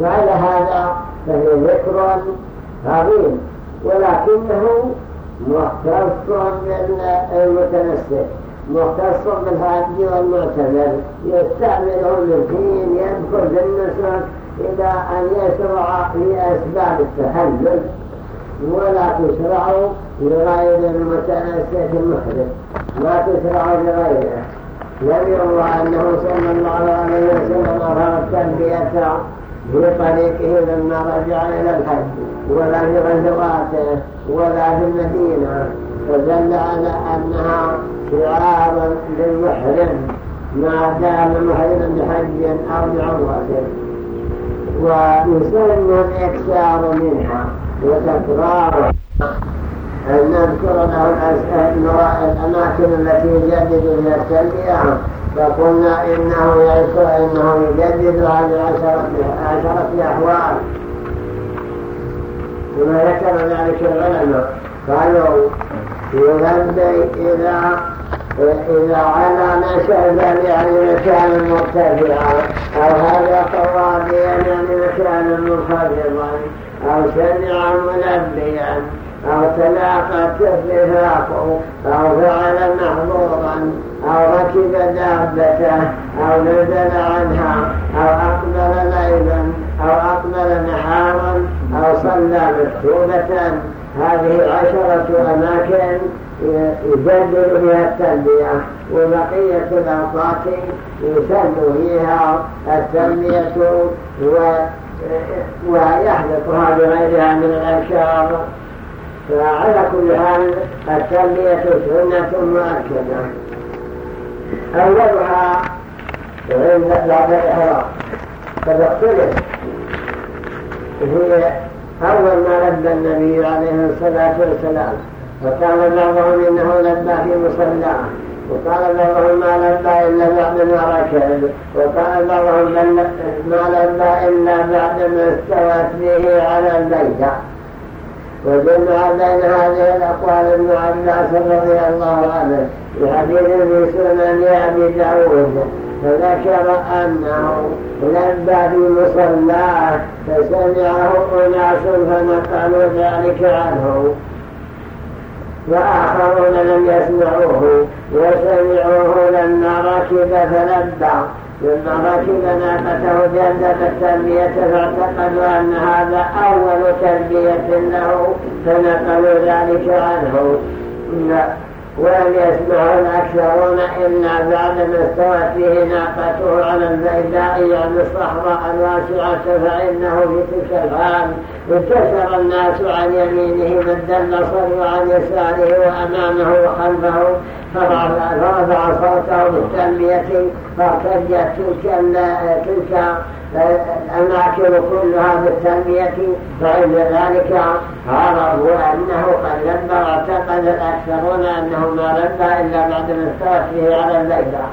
وعلى هذا فهي ذكر عظيم. ولكنه مختص بالمتنسك مختص بالهاج والمعتمر يستعمله الدين يدخل في النسك إلى أن يشرع في أسباب التحلل. ولا تشرع لغير المتنسك المحدث ما تشرع لغيره. لم يروى أنه صلى الله عليه وسلم أظهر التنبية في طريقه لما رجع إلى الحج ولا في غزواته ولا في المدينة فدل على أنها شعار للمحرم ما دام محرما بحج أو بعمرة. ويسن الإكثار منها وتكرارها أن نذكر له الأماكن التي يجدد فيها التلبية. فقلنا إنه إنه يجدد على عشرة, أحوال. وما ذكر ذلك العلماء قالوا يلبي إذا إذا على مشهد يعني مكان مرتفعا أو هذا طوابيا يعني مكان منخفضا أو سمع ملبيا. أو تلاقت الرفاق أو فعل محظورا أو ركب دابته أو نزل عنها أو أقبل ليلا أو أقبل نحارا أو صلى مكتوبة هذه عشرة أماكن يجدد فيها التنبية وبقية الأوقات يسن فيها التنبية ويحدثها بغيرها من الأشياء. فعلى كل حال التنبية سنة مؤكدة أولها عند بعد الإحرام قد اختلف هي أول ما لبى النبي عليه الصلاة والسلام. فقال بعضهم إنه لبى في مصلاه وقال بعضهم ما لبى إلا بعد ما ركب. وقال بعضهم ما لبى إلا بعد ما استوت به على البيت. وجمع بين هذه الأقوال ابن عباس رضي الله عنه في حديث في سنن أبي داود فذكر أنه لبى في مصلاه فسمعه أناس فنقلوا ذلك عنه. وآخرون لم يسمعوه وسمعوه لما ركب فلبى. لما ركب ناقته جدد التربية فاعتقدوا أن هذا أول تربية له فنقلوا ذلك عنه. ولم يسمعه الأكثرون إلا بعد ما استوت به ناقته على البيداء يعني الصحراء الواسعة فإنه في تلك الحال انتشر الناس عن يمينه مد البصر وعن يساره وأمامه وخلفه فرفع صوته بالتنبية فارتجت تلك تلك الأماكن كلها بالتنبية فعند ذلك عرفوا أنه قد لبى واعتقد الأكثرون أنه ما لبى إلا بعد ما على البيضة.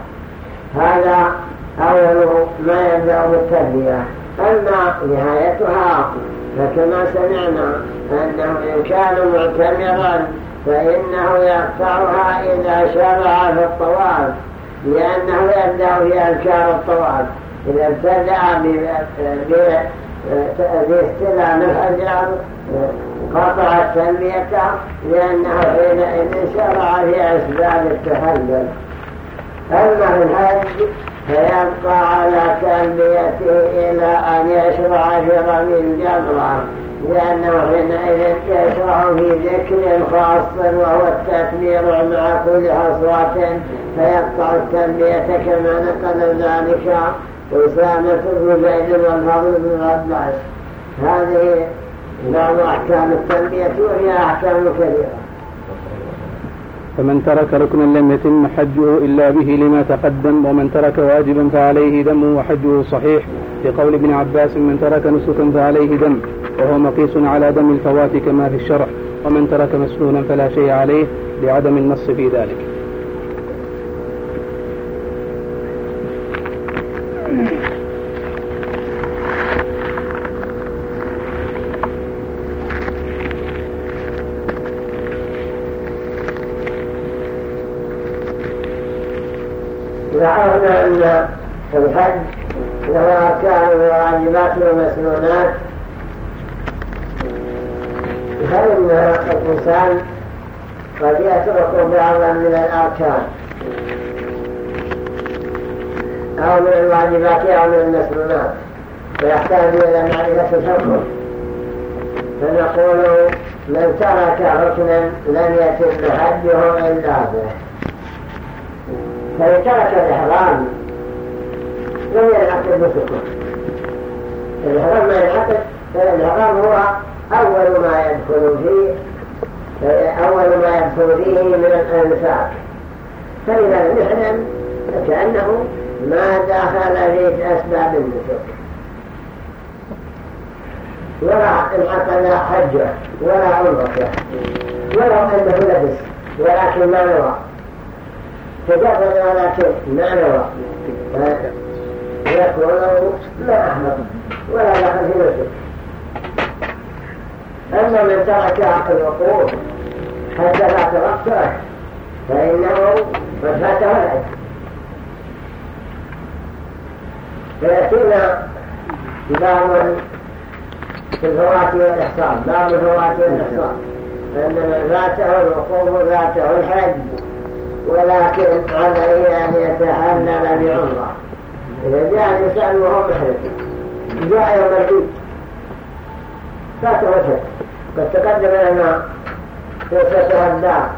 هذا أول ما يبدأ بالتنبية. أما نهايتها فكما سمعنا أنه إن كان معتمرا فإنه يقطعها إذا شرع في الطواف لأنه يبدأ في أذكار الطواف. إذا ابتدأ باستلام الحجر قطع التنبية لأنه حينئذ شرع في أسباب التحلل أما الحج فيبقى على تنبيته إلى أن يشرع في رمي الجمرة لأنه حينئذ يشرع في ذكر خاص وهو التكبير مع كل حصوة فيقطع التنبية كما نقل ذلك أسامة بن زيد والفضل بن عباس. هذه بعض أحكام التنبية وهي أحكام كثيرة فمن ترك ركنا لم يتم حجه إلا به لما تقدم ومن ترك واجبا فعليه دم وحجه صحيح. لقول ابن عباس من ترك نسكا فعليه دم وهو مقيس على دم الفوات كما في الشرح ومن ترك مسنونا فلا شيء عليه لعدم النص في ذلك وعرفنا أن الحج له أركان وواجبات ومسنونات فإن الإنسان قد يترك بعضا من الأركان. أو من الواجبات أو من المسنونات. فيحتاج إلى معرفة الحكم فنقول من ترك ركنا لم يتم حجه إلا به. فإن ترك الإحرام لم ينعقد نسكه الإحرام ما ينعقد فالإحرام هو أول ما يدخل فيه أول ما يدخل فيه من الأنفاق فإذا لم يحرم فكأنه ما دخل في أسباب النسك ولا انعقد حجه ولا عمرته ولو أنه لبس ولكن ما نوى تجرد ولكن ما نوى يكون ما أحمد ولا دخل في نسك أما من ترك الوقوف حتى فات وقته فإنه قد فاته العلم فيأتينا باب في الفوات والإحصان باب الفوات والإحصان فإن من فاته الوقوف فاته الحج ولكن عليه أن يتحلل جاء الإنسان وهو محرم جاء يوم العيد. فاته الحج قد تقدم لنا قصتها الدار.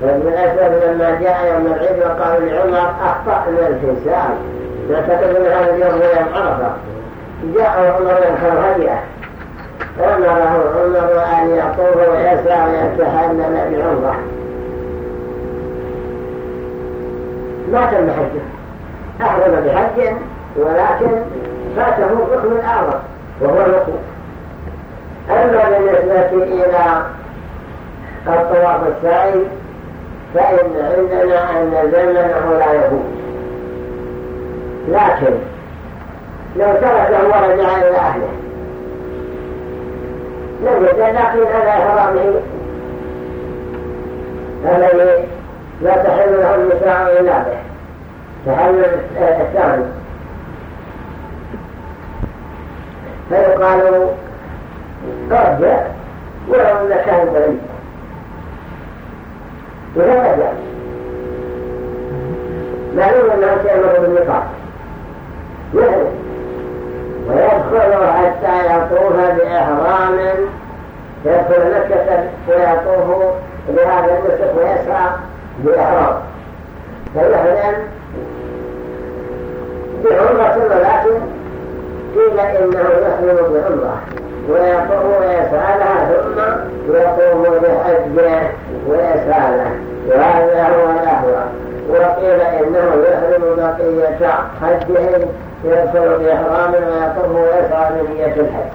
فابن الأسود لما جاء يوم العيد وقال لعمر أخطأنا الحساب. نعتقد من هذا اليوم هو عرفة. جاء عمر ينكر هديه أمره عمر أن يطوف ويسعى ويتحلل بعمرة. ما تم حجه. أحرم بحج ولكن فاته الركن الأعظم وهو الوقوف أما بالنسبة إلى الطواف السعي فإن عندنا أن زمنه لا يفوت لكن لو تركه ورجع إلى أهله لم لكن على إحرامه الذي لا تحل له النساء إلا به تحل الثاني فيقال رجع ولو أن كان بعيد وهذا معلوم أنه سيمر بالنقاط ويدخل حتى يطوف بإحرام. يدخل مكة ويطوف بهذا النسك ويسعى بإحرام. فيحرم بعمرة ولكن قيل إنه يحرم بعمرة. ويطوف ويسعى لها ثم يطوف بحجه ويسعى له وهذا هو الأهوى. وقيل إنه يحرم بقية حجه يدخل بإحرام ويطوف ويسعى بنية الحج.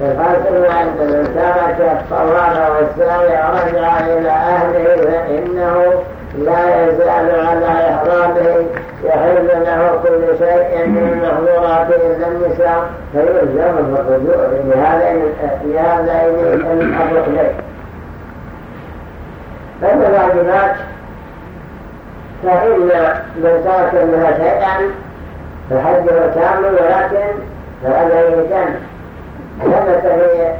فالفاصل عند من ترك الطواف والسعي رجع إلى أهله فإنه لا يزال على إحرامه يحل له كل شيء من المحظورات إلا النساء فيلزم الرجوع لهذين الركنين أما الواجبات فإن من ترك منها شيئا فحجه كامل ولكن فعليه دم ثبت في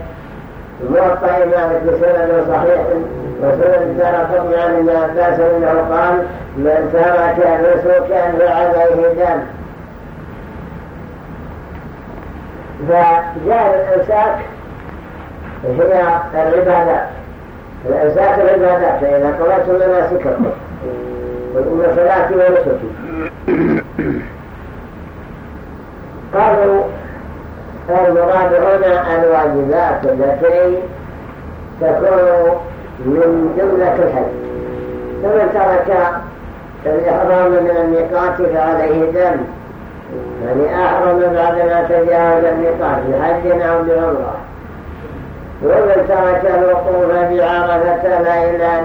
موطأ مالك بسند صحيح. وسند دار قطن عن ابن عباس إنه قال من ترك نسكا فعليه دم فجاء الامساك هي العبادات الامساك العبادات فإذا قضيتم مناسككم وإن صلاتي ونسكي قالوا المراد هنا الواجبات التي تكون من جملة الحج؟ فمن ترك الإحرام من الميقات فعليه دم يعني أحرم بعدما تجاوز الميقات بحج أو بعمرة. ومن ترك الوقوف بعرفة ليلا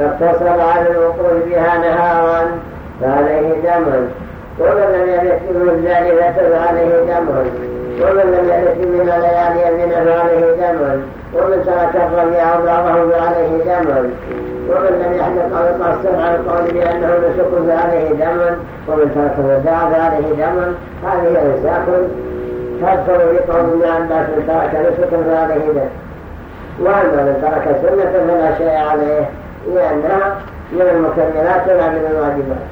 اقتصر على الوقوف بها نهارا فعليه دم ومن لم يرث مزدلفة فعليه دم ومن لم يرث من ليالي من فعليه دم ومن ترك الرمي أو بعضه فعليه دم ومن لم يحلق أو يقصر عن القول بأنه نسك فعليه دم ومن ترك الوداع فعليه دم هذه إنساك تذكر في قول ابن عباس ترك نسك فعليه دم وأما من ترك سنة فلا شيء عليه لأنها من المكملات لا من الواجبات.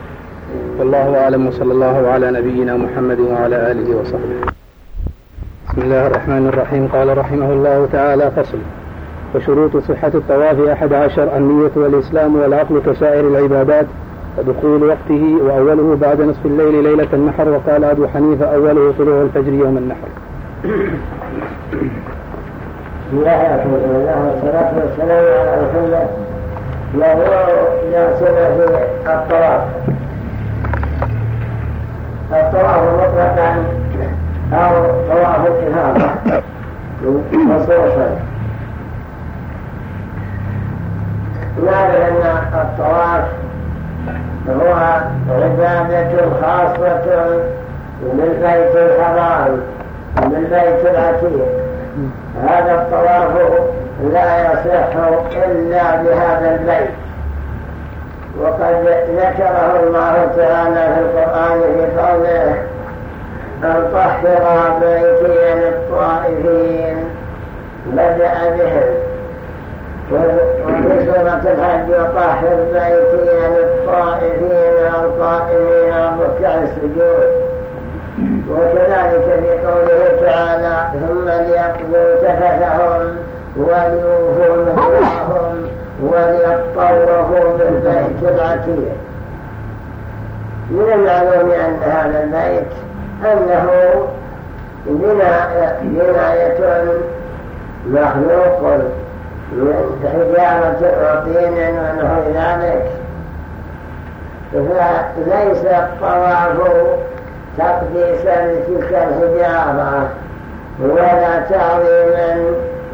والله أعلم وصلى الله على نبينا محمد وعلى آله وصحبه. بسم الله الرحمن الرحيم. قال رحمه الله تعالى فصل. وشروط صحة الطواف أحد عشر النية والإسلام والعقل كسائر العبادات ودخول وقته وأوله بعد نصف الليل ليلة النحر. وقال أبو حنيفة أوله طلوع الفجر يوم النحر. بسم الله الرحمن الرحيم. والصلاة والسلام على رسول الله. موضوع درسنا في الطواف. الطواف مطلقا. أو طواف الإفاضة خصوصا نعلم أن الطواف هو عبادة خاصة بالبيت الحرام بالبيت العتيق هذا الطواف لا يصح إلا بهذا البيت وقد ذكره الله تعالى في القرآن في قوله طهر بيتي للطائفين بدأ بهم وفي سورة الحج وطهر بيتي للطائفين والقائمين والركع السجود وكذلك في قوله تعالى ثم ليقضوا تفتهم وليوفوا نذورهم وليطوفوا بالبيت العتيق من المعلوم أن هذا البيت أنه بناية مخلوق من حجارة وطين ونحو ذلك فليس الطواف تقديسا لتلك الحجارة ولا تعظيما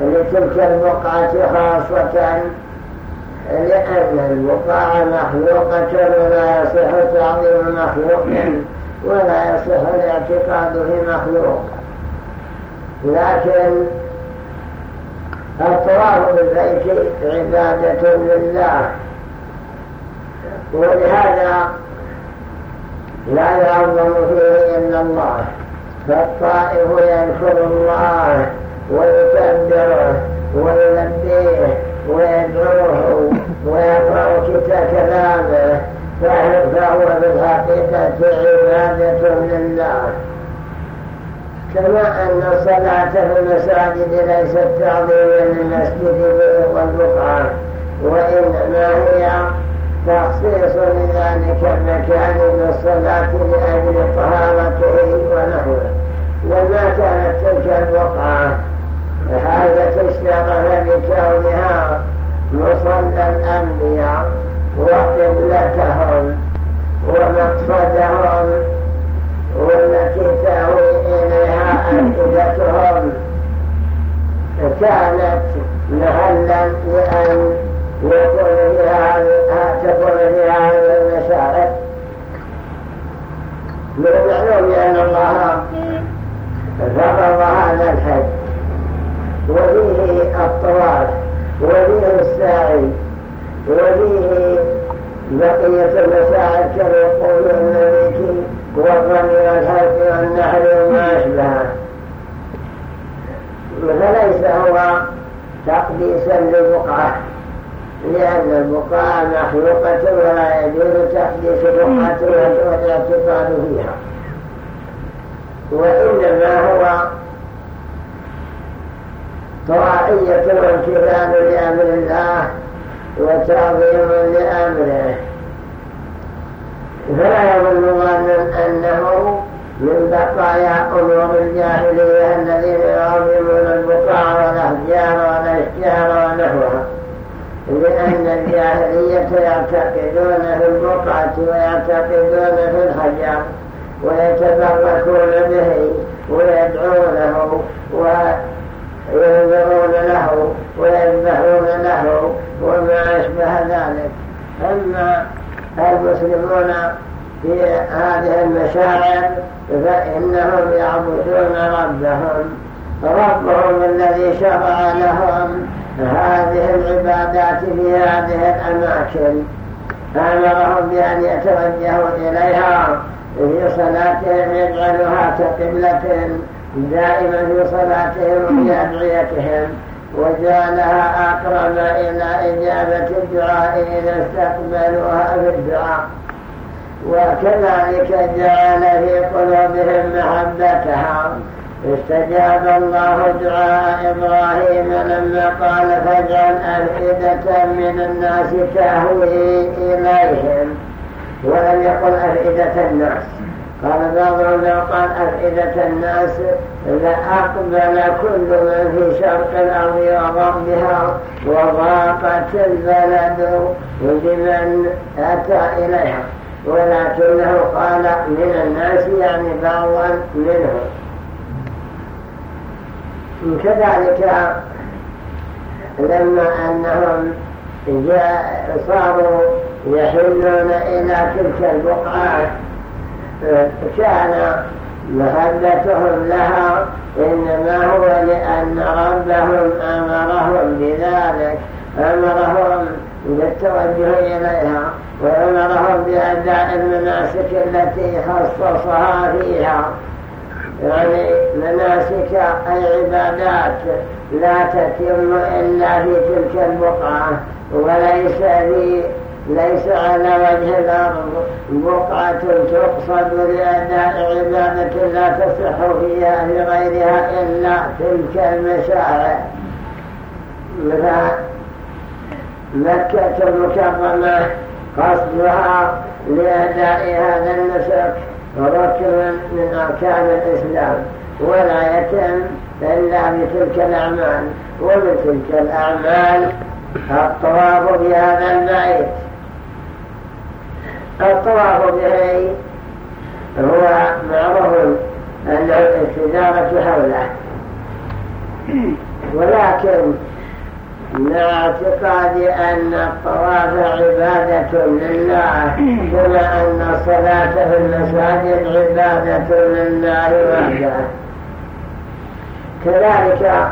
لتلك البقعة خاصة لأن البقعة مخلوقة ولا يصح تعظيم مخلوق. ولا يصح الاعتقاد في مخلوق. لكن الطواف بالبيت عبادة لله. ولهذا لا يعظم فيه إلا الله. فالطائف يذكر الله ويكبره ويلبيه ويدعوه ويقرأ كتاب كلامه فهو بالحقيقة عبادة لله كما أن الصلاة في المساجد ليست تعظيما للمسجد والبقعة وإنما هي تخصيص لذلك المكان للصلاة لأجل طهارته ونحوه وما كانت تلك البقعة حاجة الشغف بكونها مصلى الأنبياء وقبلتهم ومقصدهم والتي تهوي إليها أفئدتهم كانت محلا لأن يكون فيها تكون فيها هذه المشاعر من المعلوم أن الله فرض هذا الحج وفيه الطواف وفيه الساعي وفيه بقية المساعد كما يقولون الملك والرمي والحلق والنحر وما أشبهه فليس هو تقديسا للبقعة لأن البقعة مخلوقة ولا يجوز تقديس بقعة والاعتقاد فيها وإنما هو طواعية وامتثال لأمر الله. وتعظيم لأمره. فلا يظن ظن أنه من بقايا أمور الجاهلية الذين يعظمون البقاع والأحجار والأشجار ونحوها لأن الجاهلية يعتقدون في البقعة ويعتقدون في الحجر ويتبركون به ويدعونه وينذرون له ويذبحون له وما أشبه ذلك. أما المسلمون في هذه المشاعر فإنهم يعبدون ربهم. ربهم الذي شرع لهم هذه العبادات في هذه الأماكن. أمرهم بأن يتوجهوا إليها في صلاتهم يجعلها كقبلة دائما في صلاتهم وفي أدعيتهم وجعلها أقرب إلى إجابة الدعاء إذا استقبلوها في الدعاء. وكذلك جعل في قلوبهم محبتها. استجاب الله دعاء إبراهيم لما قال فاجعل أفئدة من الناس تهوي إليهم. ولم يقل أفئدة الناس. قال بعضهم لو قال أفئدة الناس لأقبل كل من في شرق الأرض وغربها وضاقت البلد بمن أتى إليها. ولكنه قال من الناس يعني بعضا منهم كذلك لما أنهم صاروا يحلون إلى تلك البقعة كان محبتهم لها إنما هو لأن ربهم أمرهم بذلك أمرهم بالتوجه إليها وأمرهم بأداء المناسك التي خصصها فيها. يعني مناسك أي عبادات لا تتم إلا في تلك البقعة وليس في ليس على وجه الأرض. بقعة تقصد لأداء عبادة لا تصح فيها لغيرها إلا تلك المشاعر. مكة المكرمة قصدها لأداء هذا النسك ركن من أركان الإسلام. ولا يتم إلا بتلك الأعمال. ومن تلك الأعمال الطواف بهذا البيت. الطواف به هو معروف أنه الاستدارة حوله. ولكن مع اعتقاد أن الطواف عبادة لله كما أن الصلاة في المساجد عبادة لله وحده. كذلك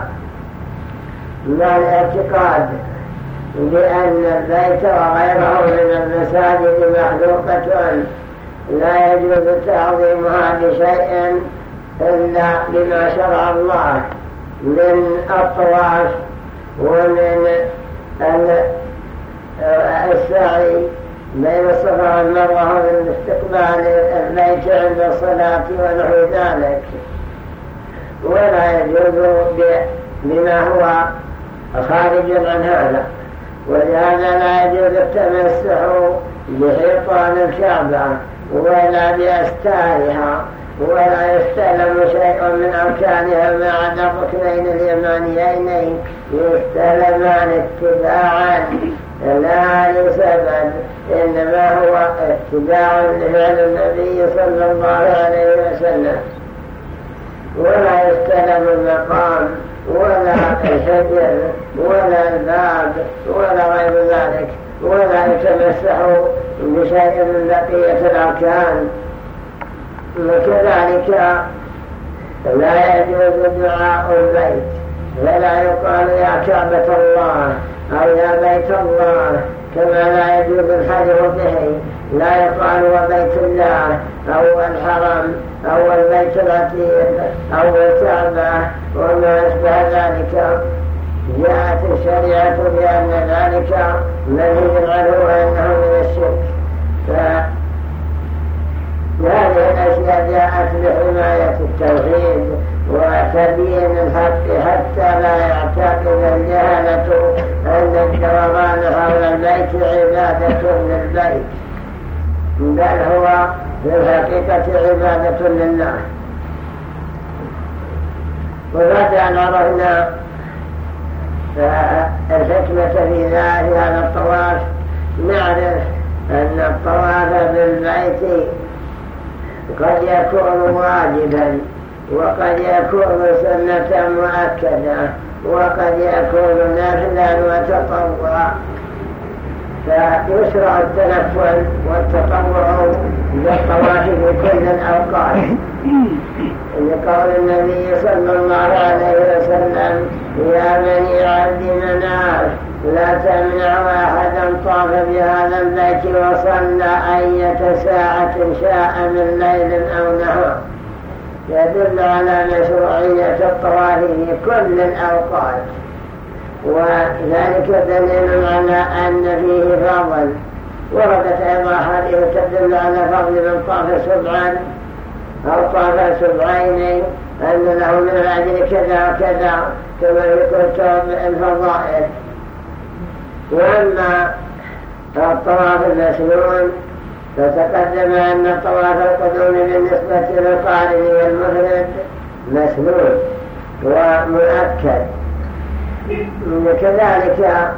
مع الاعتقاد بأن البيت وغيره من المساجد محلوقة لا يجوز تعظيمها بشيء إلا بما شرع الله من الطواف ومن السعي بين الصفا والمروة ومن استقبال البيت عند الصلاة ونحو ذلك. ولا يجوز بما هو خارج عن هذا. ولهذا لا يجوز التمسح بحيطان الكعبه ولا بأستارها ولا يستلم شيء من أركانها ما عدا الركنين اليمانيين يستلمان اتباعا. لا لسبب إنما هو اتباع لفعل النبي صلى الله عليه وسلم. ولا يستلم المقام. ولا الحجر ولا الباب ولا غير ذلك ولا يتمسح بشيء من بقية الأركان. وكذلك لا يجوز دعاء البيت ولا يقال يا كعبة الله أو يا بيت الله. كما لا يجوز الحجر به لا يقال وبيت الله أو الحرم أو البيت العتيق أو الكعبة. وما أشبه ذلك. جاءت الشريعة بأن ذلك منهي عنه وأنه من الشرك. هذه الأشياء جاءت لحماية التوحيد. وتبيين الحق حتى لا يعتقد الجهلة أن الدوران حول البيت عبادة للبيت. بل هو في الحقيقة عبادة لله وبعد أن عرفنا الحكمة في هذا الطواف. نعرف أن الطواف بالبيت قد يكون واجبا. وقد يكون سنة مؤكدة وقد يكون نفلا وتطوع. فيشرع التنفل والتطوع بالطواف في كل الأوقات. لقول النبي صلى الله عليه وسلم يا بني عبد مناف لا تمنع أحدا طاف بهذا البيت وصلى أية ساعة شاء من ليل أو نهار. يدل على مشروعية الطواف في كل الأوقات. وذلك دليل على أن فيه فضل. وردت أيضا حديث تدل على فضل من طاف سبعا أو طاف سبعين أن له من الأجر كذا وكذا كما في كتب الفضائل. وأما الطواف المسنون فتقدم أن طواف القدوم بالنسبة للقارن والمفرد مسنون ومؤكد. كذلك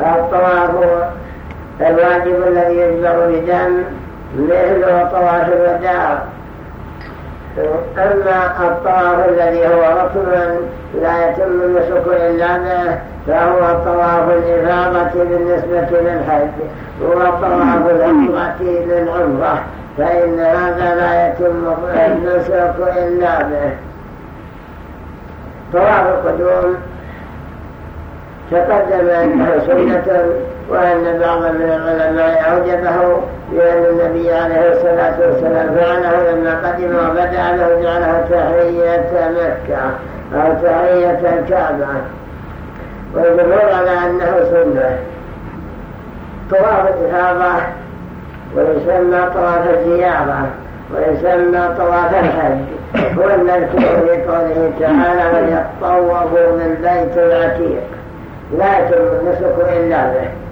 الطواف الواجب الذي يجبر بدم مثل طواف الوداع. أما الطواف الذي هو ركن لا يتم النسك إلا به فهو طواف الإفاضة بالنسبة للحج هو طواف العمرة للعمرة فإن هذا لا يتم النسك إلا به. طواف القدوم تقدم أنه سنة وأن بعضا من العلماء أوجبه لأن النبي عليه الصلاة والسلام فعله لما قدم وبدأ له جعله تحية مكة أو تحية الكعبة. والجمهور على أنه سنة. طواف الإفاضة ويسمى طواف الزيارة ويسمى طواف الحج. هو المذكور في قوله تعالى وليطوفوا من بيت العتيق. لا يتم النسك إلا به.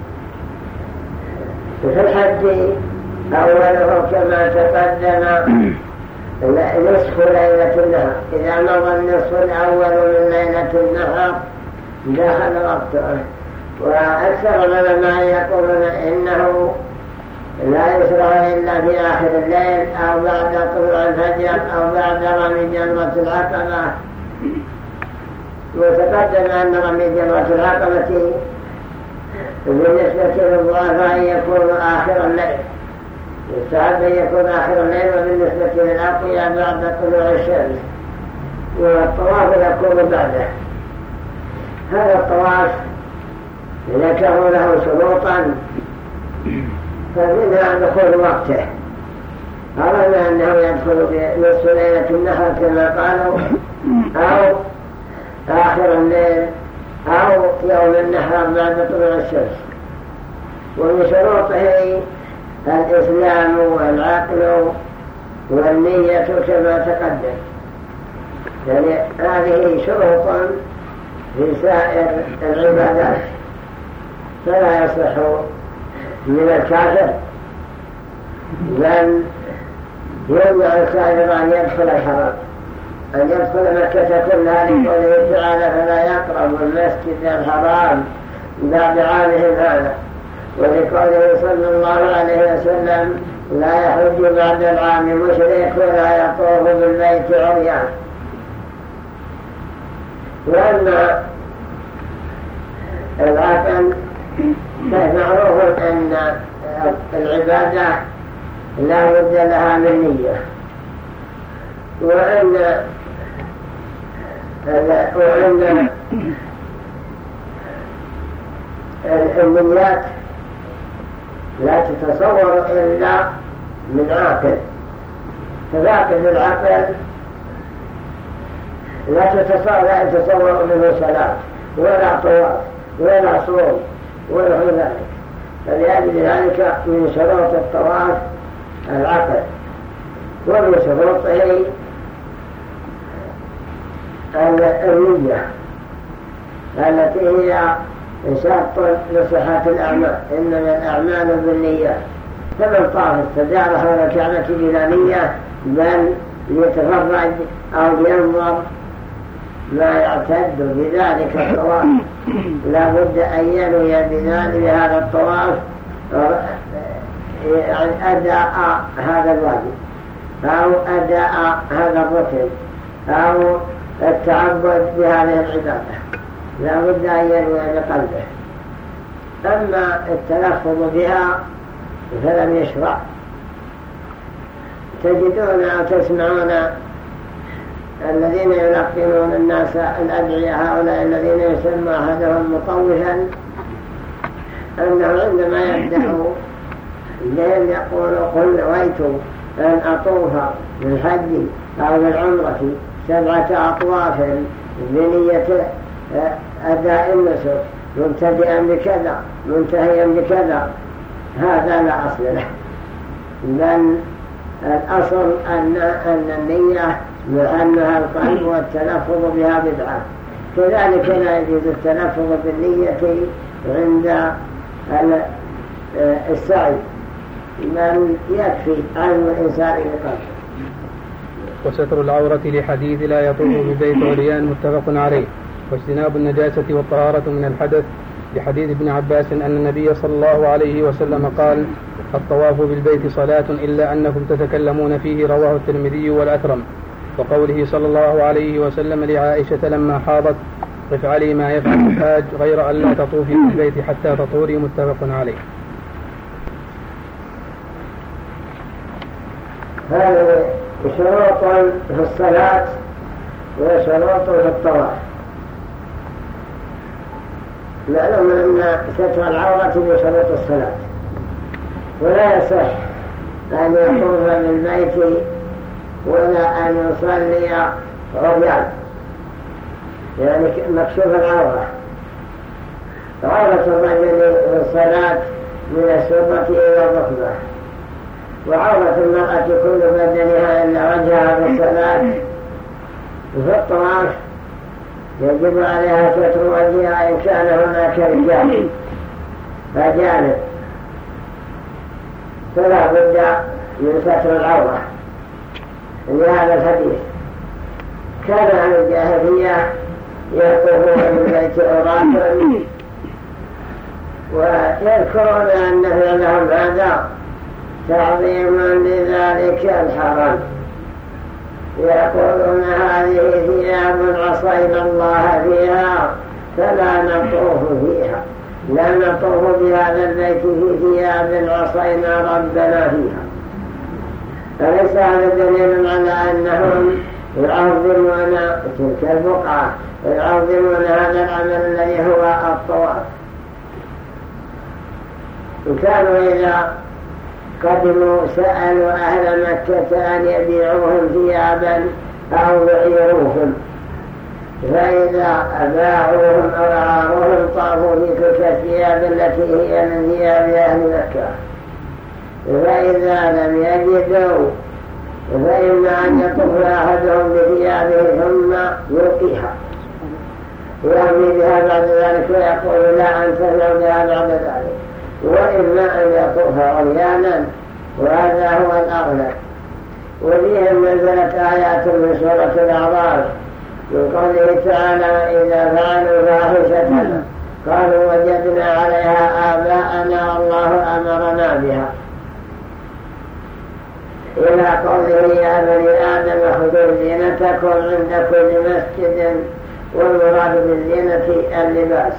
في الحج أوله كما تقدم نصف ليلة النهر إذا مضى النصف الأول من ليلة النهر دخل وقته. وأكثر العلماء يقولون إنه لا يشرع إلا في آخر الليل أو بعد طلوع الفجر أو بعد رمي جنة العقبة. وتقدم أن رمي جنة العقبة بالنسبة للضعفاء يكون آخر الليل يستحب أن يكون آخر الليل وبالنسبة للأقوياء بعد طلوع الشمس والطواف يكون بعده هذا الطواف ذكروا له شروطا فمنها دخول وقته أردنا أنه يدخل بنصف ليلة النهر كما قالوا أو آخر الليل أو يوم النهر بعد طلوع الشمس ومن شروطه الإسلام والعقل والنية كما تقدم. يعني هذه شروط في سائر العبادات. فلا يصح من الكافر بل يمنع الكافر أن يدخل الحرام. أن يدخل مكة كلها لقوله تعالى فلا يقرب المسجد الحرام بعد عامهم هذا. ولقوله صلى الله عليه وسلم لا يحج بعد العام مشرك ولا يطوف بالبيت عريان وأما العقل فمعروف أن العبادة لا بد لها من نية. وأن وأن النيات لا تتصور إلا من عاقل. فذاقب العقل لا تتصور منه صلاة ولا طواف ولا صوم ولا ذلك. فلأجل ذلك من شروط الطواف العقل. ومن شروطه النية التي هي شرط لصحة الأعمال. إنما الأعمال بالنيات فمن طاف استدار حول الكعبة بلا نية بل يتفرج أو ينظر ما يعتد بذلك الطواف. لا بد أن ينوي بذلك بهذا الطواف يعني أداء هذا الواجب أو أداء هذا الركن أو التعبد بهذه العبادة. لا بد أن ينوي بقلبه أما التلفظ بها فلم يشرع. تجدون أو تسمعون الذين يلقنون الناس الأدعية هؤلاء الذين يسمى أحدهم مطوفا أنه عندما يبدأ الليل يقول قل نويت أن أطوف بالحج أو بالعمرة. سبعة أطواف بنية أداء النسك مبتدئا بكذا منتهيا بكذا. هذا لا أصل له. بل الأصل أن, أن النية محلها القلب والتلفظ بها بدعة. كذلك لا يجوز التلفظ بالنية عند السعي. بل يكفي عن الإنسان بقلبه وستر العورة لحديث لا يطوف ببيت عريان متفق عليه. واجتناب النجاسة والطهارة من الحدث. لحديث ابن عباس أن النبي صلى الله عليه وسلم قال الطواف بالبيت صلاة إلا أنكم تتكلمون فيه رواه الترمذي والأثرم وقوله صلى الله عليه وسلم لعائشة لما حاضت افعلي ما يفعل الحاج غير أن لا تطوفي بالبيت حتى تطهري متفق عليه. هذه شروط في الصلاة وشروط في الطواف. معلوم أن ستر العورة بشروط الصلاة. ولا يصح أن يطوف بالبيت ولا أن يصلي عريان يعني مكشوف العورة. عورة الرجل في الصلاة من السرة إلى الركبة وعورة المرأة كل بدنها إلا وجهها في الصلاة في الطواف يجب عليها ستر وجهها إن كان هناك رجال. فجانب فلا بد من ستر العورة. لهذا الحديث كان عن الجاهلية يطوفون من بيت عراة ويذكرون أن فعلهم هذا تعظيما لذلك الحرم يقولون هذه ثياب عصينا الله فيها فلا نطوف فيها. لا نطوف بهذا البيت في ثياب عصينا ربنا فيها. فليس هذا دليل على أنهم يعظمون تلك البقعة يعظمون هذا العمل الذي هو الطواف؟ كانوا إذا قدموا سألوا أهل مكة أن يبيعوهم ثيابا أو يعيروهم. فإذا أباعوهم أو أعاروهم طافوا في تلك الثياب التي هي من ثياب أهل مكة. فإذا لم يجدوا فإما أن يطف أحدهم بثيابه ثم يلقيها. ويرمي بها بعد ذلك ويقول لا أنتفع بها بعد ذلك. وإما أن يطوف عريانا وهذا هو الأغلب. وفيهم نزلت آيات من سورة الأعراف من قوله تعالى إذا فعلوا فاحشة قالوا وجدنا عليها آباءنا والله أمرنا بها. إلى قوله يا بني آدم خذوا زينتكم عند كل مسجد والمراد بالزينة اللباس.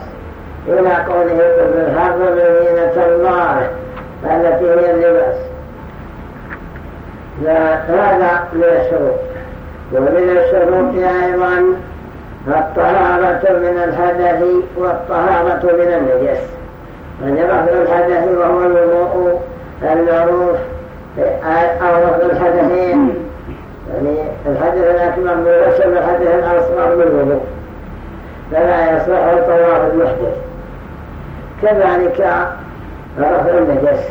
إلى قوله الحرب من زينة الله التي هي اللباس فهذا من الشروط. ومن الشروط أيضا الطهارة من الحدث والطهارة من النجس. رفع الحدث وهو الوضوء المعروف أو رفع الحدثين يعني الحدث الأكبر من غسل الحدث الأصغر من الوضوء. فلا يصح الطواف المحدث. كذلك رفع النجس؟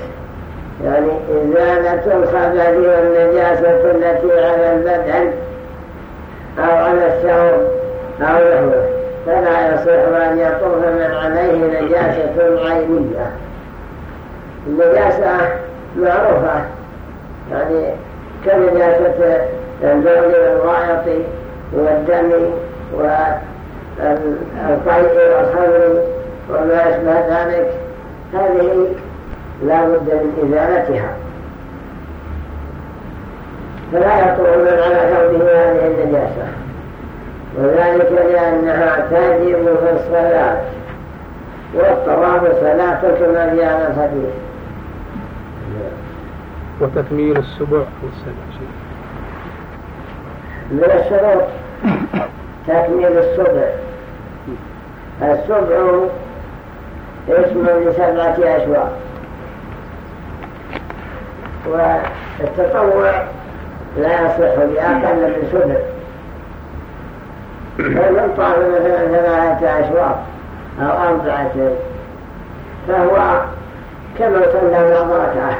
يعني إزالة الخبث والنجاسة التي على البدن أو على الثوب أو نحوه فلا يصح أن يطوف من عليه نجاسة عينية. النجاسة معروفة يعني كنجاسة الجول والغائط والدم والطيء والخمر وما أشبه ذلك. هذه لا بد من إزالتها. فلا يطول على ثوبه هذه النجاسة. وذلك لأنها تجب في الصلاة. والطواف صلاة كما في هذا الحديث وتكميل السبع والسبع. من الشروط. تكميل السبع. السبع اسم لسبعة أشواط والتطوع لا يصح بأقل من سبع طاف مثلا ثلاثة أشواط أو أربعة فهو كما صلى بعض ركعة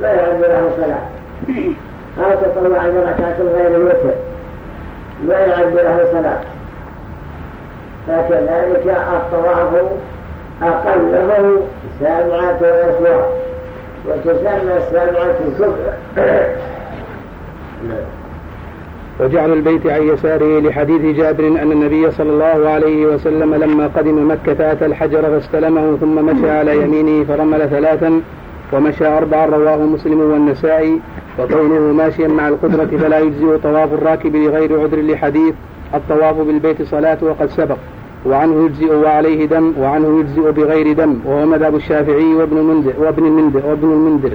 لا يعد له صلاة. أو تطلع بركعة غير الوتر لا يعد له صلاة. فكذلك الطواف أقله سبعة أسواق وتسمى السبعة كفر وجعل البيت عن يساره لحديث جابر أن النبي صلى الله عليه وسلم لما قدم مكة أتى الحجر فاستلمه ثم مشى على يمينه فرمل ثلاثا ومشى أربعا. رواه مسلم والنسائي. وكونه ماشيا مع القدرة فلا يجزئ طواف الراكب لغير عذر لحديث. الطواف بالبيت صلاة وقد سبق. وعنه يجزئ وعليه دم وعنه يجزئ بغير دم وهو مذهب الشافعي وابن المنذر وابن المنذر وابن المنذر.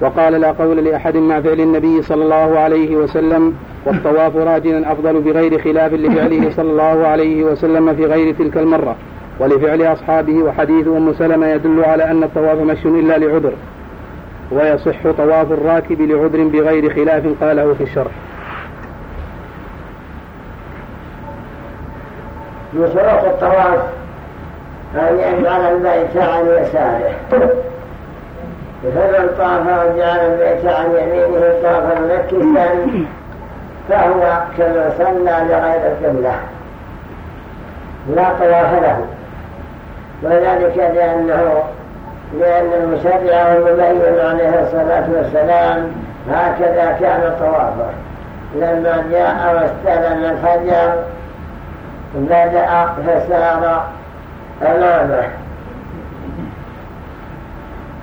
وقال لا قول لأحد مع فعل النبي صلى الله عليه وسلم والطواف راجلا أفضل بغير خلاف لفعله صلى الله عليه وسلم في غير تلك المرة. ولفعل أصحابه وحديث أم سلمة يدل على أن الطواف مشي إلا لعذر. ويصح طواف الراكب لعذر بغير خلاف قاله في الشرح. من شروط الطواف أن يجعل البيت عن يساره فمن طاف وجعل البيت عن يمينه طافا مكسا فهو كما صلى لغير القبلة. لا طواف له. وذلك لأنه لأن المشرع والمبين عليه الصلاة والسلام هكذا كان طوافه. لما جاء واستلم الحجر بدأ فسار أمامه.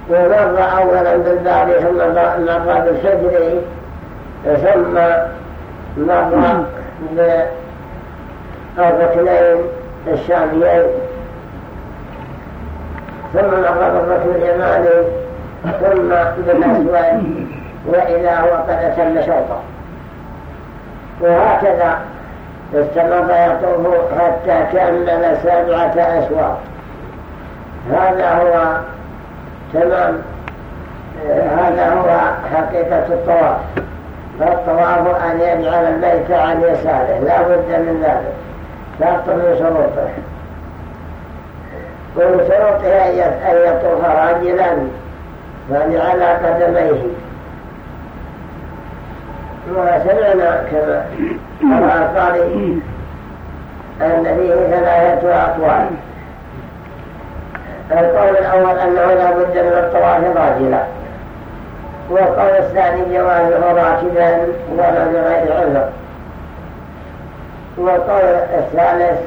ومر أولا بالباب ثم مر بالحجر ثم مر بالركنين الشاميين. ثم مر بالركن اليماني ثم بالأسود وإذا هو قد أتم شوطا وهكذا استمر يطوف حتى كمل سبعة أشواط. هذا هو تمام. هذا هو حقيقة الطواف. فالطواف أن يجعل البيت عن يساره. لا بد من ذلك. شرط من شروطه. ومن شروطه أن يطوف راجلا. يعني على قدميه. وسمعنا كما قال أن فيه ثلاثة أقوال القول الأول أنه لا بد من الطواف راجلا. والقول الثاني جوازه راكبا ولا بغير عذر. والقول الثالث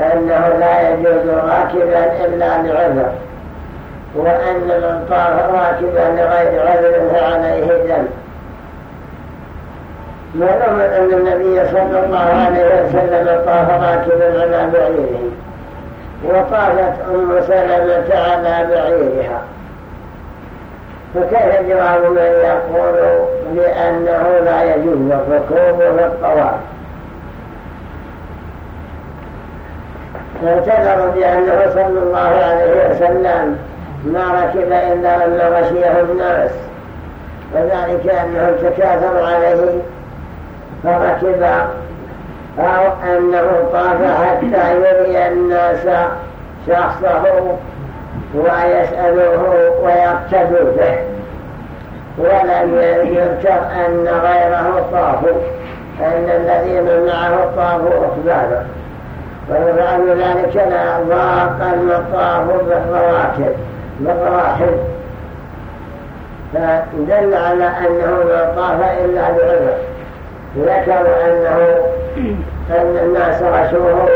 أنه لا يجوز راكبا إلا لعذر وأن من طاف راكبا لغير عذر فعليه دم. معلوم أن النبي صلى الله عليه وسلم طاف راكبا على بعيره وطافت أم سلمة على بعيرها. فكيف جواب من يقول بأنه لا يجوز الركوب في الطواف؟ اعتذروا بأنه صلى الله عليه وسلم ما ركب إلا لما غشيه الناس وذلك أنهم تكاثروا عليه فركب أو أنه طاف حتى يري الناس شخصه ويسألوه ويقتدوا به. ولم يذكر أن غيره طافوا أن الذين معه طافوا أقباله ويفعل ذلك لا ضاق المطاف بالرواكب بالرواحل. فدل على أنه ما طاف إلا بعذر. ذكروا أنه أن الناس غشوه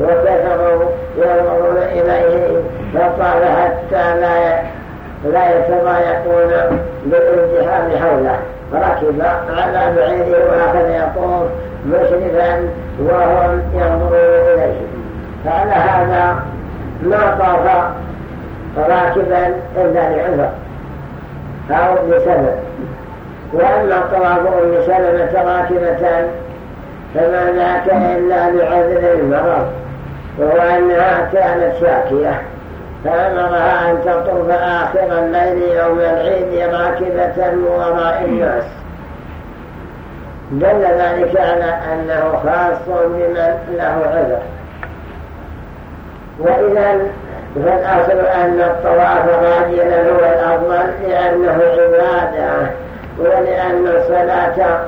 وكثروا ينظرون إليه فطال حتى لا لا يتضايقون بالالتحام حوله. ركب على بعيره وأخذ يطوف مشرفا وهم ينظرون إليه. فعلى هذا ما طاف راكبا إلا لعذر أو لسبب وأما طواف أم سلمة راكبة فما ذاك إلا لعذر المرض وهو أنها كانت شاكية فأمرها أن تطوف آخر الليل يوم العيد راكبة وراء الناس. دل ذلك على أنه خاص بمن له عذر. وإذا فالأصل أن الطواف راجلا هو الأفضل لأنه عبادة. ولأن الصلاة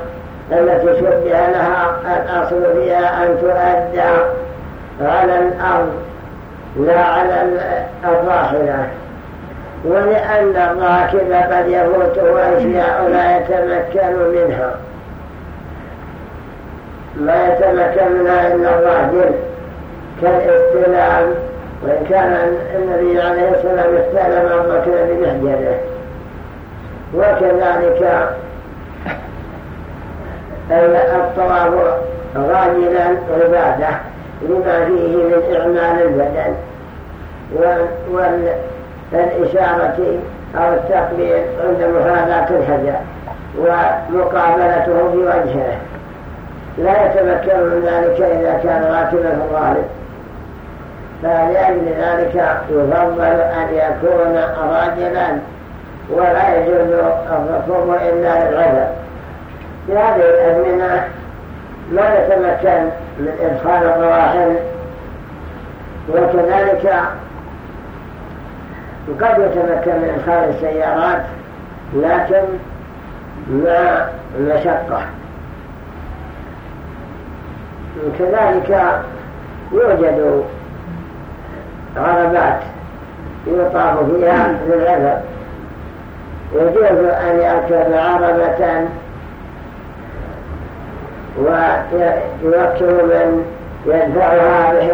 التي شبه لها الأصل فيها أن تؤدى على الأرض لا على الراحلة ولأن الراكب قد يفوته أشياء لا يتمكن منها. ما يتمكن منها إلا الراجل كالاستلام وإن كان النبي عليه السلام استلم أبو بكر بمحجره وكذلك الطواف راجلا عبادة لما فيه من إعمال البدن والإشارة أو التقبيل عند محاذاة الحجر ومقابلته في وجهه لا يتمكن من ذلك إذا كان راكبا في الغالب فلأجل ذلك يفضل أن يكون راجلا ولا يجوز الركوب إلا للعذر في هذه الأزمنة ما يتمكن من إدخال الرواحل وكذلك قد يتمكن من إدخال السيارات لكن مع مشقة كذلك يوجد عربات يطاف فيها للعذر يجوز أن يركب عربة ويوكل من يدفعها به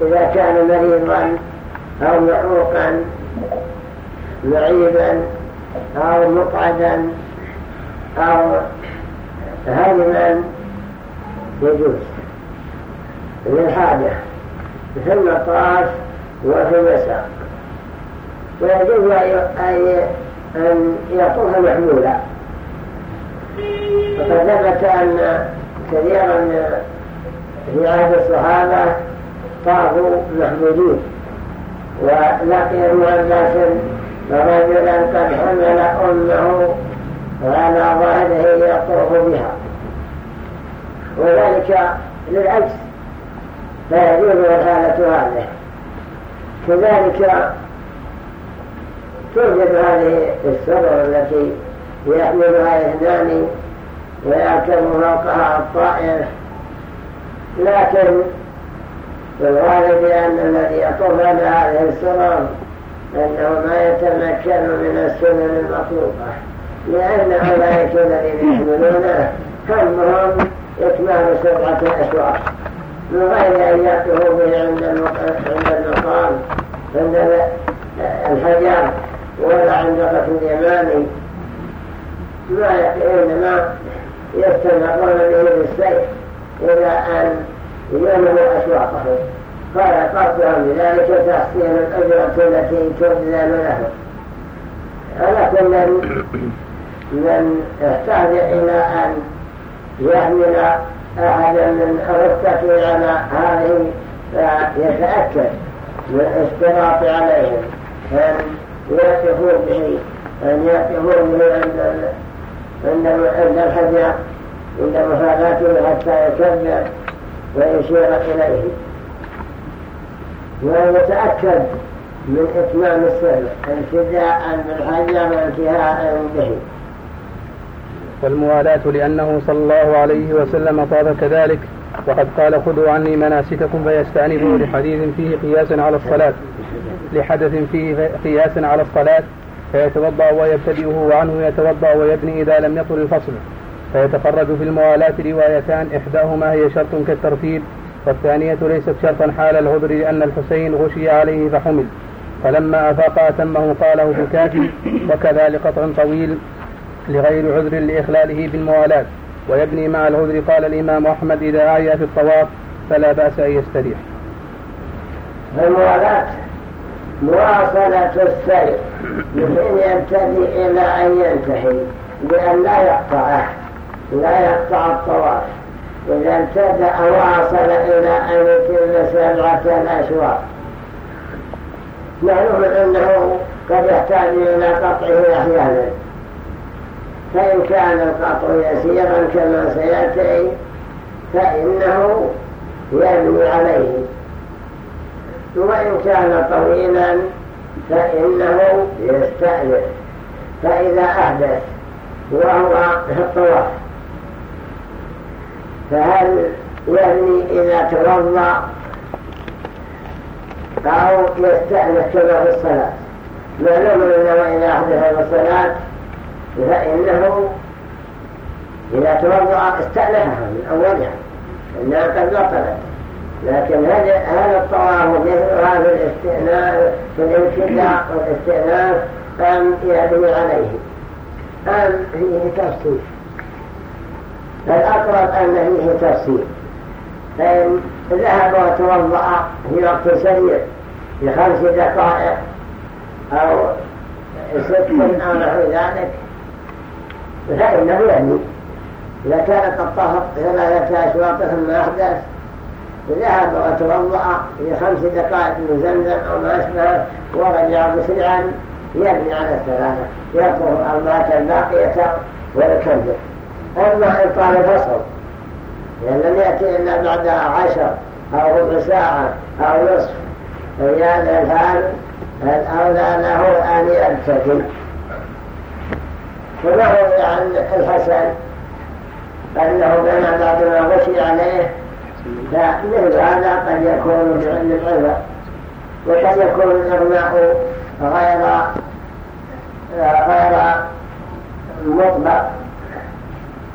إذا كان مريضا أو معوقا معيبا أو مقعدا أو هرما يجوز. للحاجة في المطاف وفي المساق ويجوز أن يطوف محمولا فقد ثبت أن كثيرا في عهد الصحابة طافوا محمولين ولقي ابن عباس رجلا قد حمل أمه على ظهره يطوف بها. وذلك للعجز. لا يجوز الحالة هذه. كذلك توجد هذه السبر التي يحملها اثنان ويركب فوقها الطائر؟ لكن الغالب أن الذي يطوف على هذه أنه ما يتمكن من السنن المطلوبة. لأن أولئك الذين يحملونه همهم إكمال سرعة الأشواق. من غير أن يأتوا به عند المقام عند الحجر. ولا عند قتل اليماني ما إنما يستمرون به بالسيف إلى أن يملوا أشواقهم. قال قصدهم بذلك تحسين الأجرة التي تبذل لهم على كل من احتاج إلى أن يحمل أحدا من رفقته على هذه فيتأكد من الاشتراط عليهم. يقفوا به أن يقفوا به عند الحجر عند مفاقاته حتى يكبر ويشير إليه. ويتأكد من إتمام السر ابتداء بالحجر وانتهاء به. والموالاة لأنه صلى الله عليه وسلم طاب كذلك. وقد قال خذوا عني مناسككم فيستأنفوا (clears throat) لحديث فيه قياس على الصلاة. لحدث فيه قياس على الصلاة. فيتوضأ ويبتدئه وعنه يتوضأ ويبني إذا لم يطل الفصل. فيتخرج في الموالاة روايتان. إحداهما هي شرط كالترتيب والثانية ليست شرطا حال العذر لأن الحسين غشي عليه فحمل. فلما أفاق أتمه قاله في الكافي وكذا لقطع طويل لغير عذر لإخلاله بالموالاة. ويبني مع العذر قال الإمام أحمد إذا أعيا في الطواف فلا بأس أن يستريح. الموالاة مواصلة السير من يبتدي إلى أن ينتهي بأن لا يقطعه لا يقطع الطواف. إذا ابتدأ وأصل إلى أن يتم سبعة الأشواط معلوم أنه قد يحتاج إلى قطعه أحيانا. فإن كان القطع يسيرا كما سيأتي فإنه يبني عليه. وإن كان طويلا فإنه يستأنف. فإذا أحدث وهو الطواف فهل يبني إذا توضأ أو يستأنف كما في الصلاة؟ معلوم أنه إذا أحدث الصلاة فإنه إذا توضأ استأنفها من أولها إنها قد بطلت لكن هذا الطواف مثلها في الاستئناف الابتداء والاستئناف أم يبني عليه؟ أم فيه تفصيل. فالأقرب أن فيه تفصيل. فإن ذهب وتوضأ في وقت سريع في خمس دقائق أو ست أو نحو ذلك فإنه يبني إذا كانت الطهر ثلاثة أشواط ثم أحدث ذهب وتوضأ في خمس دقائق من زمزم أو ما أشبه ورجع مسرعا يبني على الثلاثة. يطهر أربعة باقية ويكمل أما إن طال فصل لأن لم يأتي إلا بعد عشر أو ربع ساعة أو نصف. في هذا الحال الأولى له أن يبتدل فله عن الحسن أنه بنى بعد ما غشي عليه فمثل هذا قد يكون بعلم العذر وقد يكون الإغماء غير غير مطبق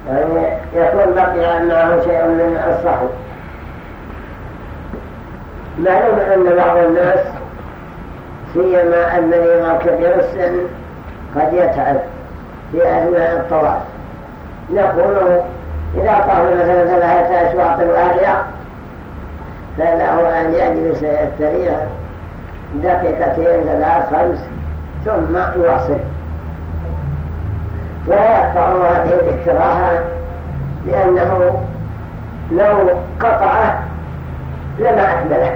يعني يكون بقي معه شيء من الصحو معلوم أن بعض الناس سيما المريض كبير السن قد يتعب. في أثناء الطواف نقول إذا طاف مثلا ثلاثة أشواط وآلية فله أن يجلس يستريح دقيقتين ثلاث خمس ثم يواصل. ولا يقطع هذه الاستراحة لأنه لو قطعه لما أكمله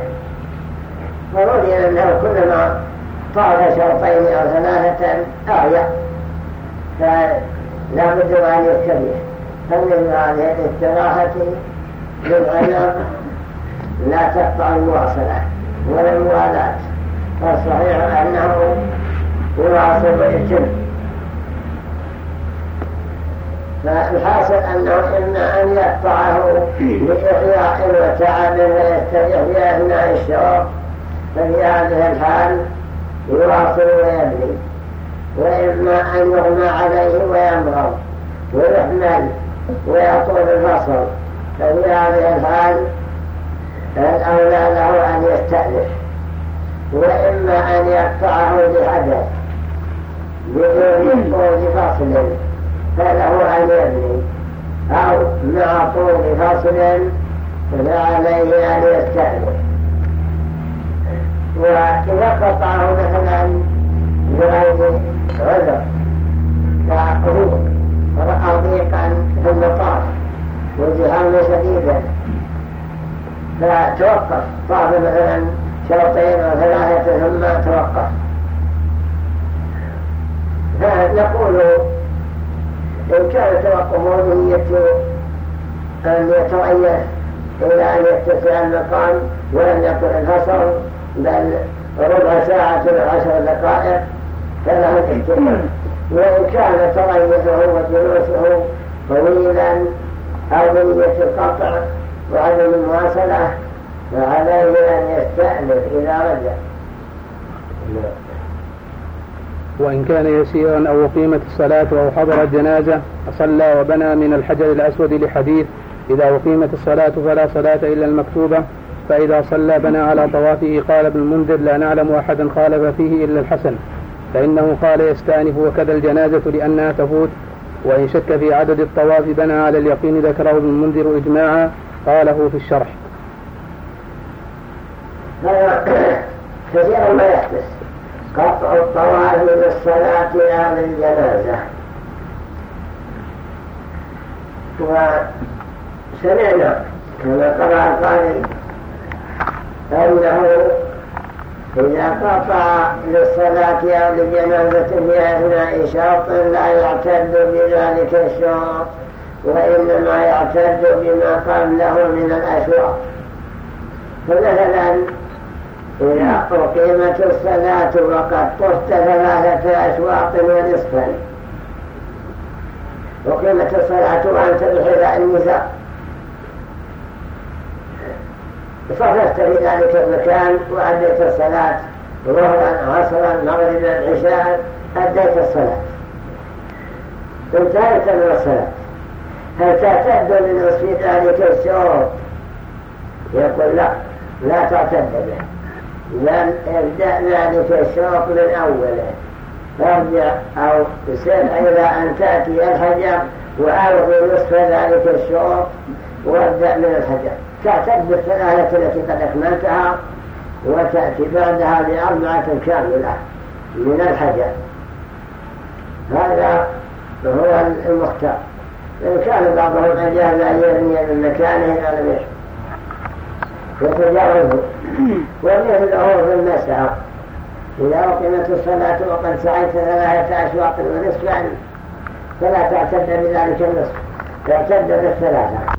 وروي أنه كلما طاف شوطين أو ثلاثة أعيا فلا بد أن يكتبه فمن هذه الاستراحة للغنم لا تقطع المواصلة ولا الموالاة فالصحيح أنه يواصل ويتم فالحاصل أنه إما أن يقطعه لإحياء وتعب ويستريح في أثناء الشوق ففي هذه الحال يواصل ويبني وإما أن يغمى عليه ويمرض ويحمل ويطول الفصل ففي هذه الحال الأولى له أن يستأنف وإما أن يقطعه بحدث بدون طول فصل فله أن يبني. أو مع طول فصل فعليه أن يستأنف. وإذا قطعه مثلا بغير عذر كقرود رأى ضيقا في المطار وزهاما شديدا فتوقف طاف مثلا شوطين أو ثلاثة ثم توقف فنقول ان كان توقفه نية ان يتريث إلى ان يتسع المقام ولم يكن الفصل بل ربع ساعة عشر دقائق فله الاحتمال وإن كان تريثه وجلوسه طويلا أو بنية القطع وعدم المواصلة فعليه أن يستأنف إذا رجع. وإن كان يسيرا أو أقيمت الصلاة أو حضر الجنازة صلى وبنى من الحجر الأسود لحديث إذا أقيمت الصلاة فلا صلاة إلا المكتوبة فإذا صلى بنى على طوافه قال ابن المنذر لا نعلم أحدا خالف فيه إلا الحسن. فإنه قال يستأنف وكذا الجنازة لأنها تفوت وإن شك في عدد الطواف بنى على اليقين ذكره ابن المنذر إجماعا قاله في الشرح. كثيرا ما يحدث. قطع الطواف بالصلاة على الجنازة. وسمعنا كما قرأ القارئ أنه إذا قطع للصلاة أو لجنازة في أثناء شوط لا يعتد بذلك الشوط وإنما يعتد بما قبله من الأشواط. فمثلا إذا أقيمت الصلاة وقد طفت ثلاثة أشواط ونصفا. أقيمت الصلاة وأنت بحذاء النساء صففت في ذلك المكان وأديت الصلاة ظهرا عصرا مغربا عشاء أديت الصلاة. انتهيت من الصلاة. هل تعتد لنصف ذلك الشوط يقول لا لا تعتد به. بل ابدأ ذلك الشوط من أوله. فارجع أو سر إلى أن تأتي الحجر وألغي نصف ذلك الشوط وابدأ من الحجر. تعتد بالثلاثة التي قد أكملتها وتأتي بعدها بأربعة كاملة من الحجر. هذا هو المختار. إن كان بعضهم أجاز أن يرمي من مكانه إذا لم يتجاوزه ومثله في المسعى إذا أقيمت الصلاة وقد سعيت ثلاثة أشواط ونصفا فلا تعتد بذلك النصف. تعتد بالثلاثة.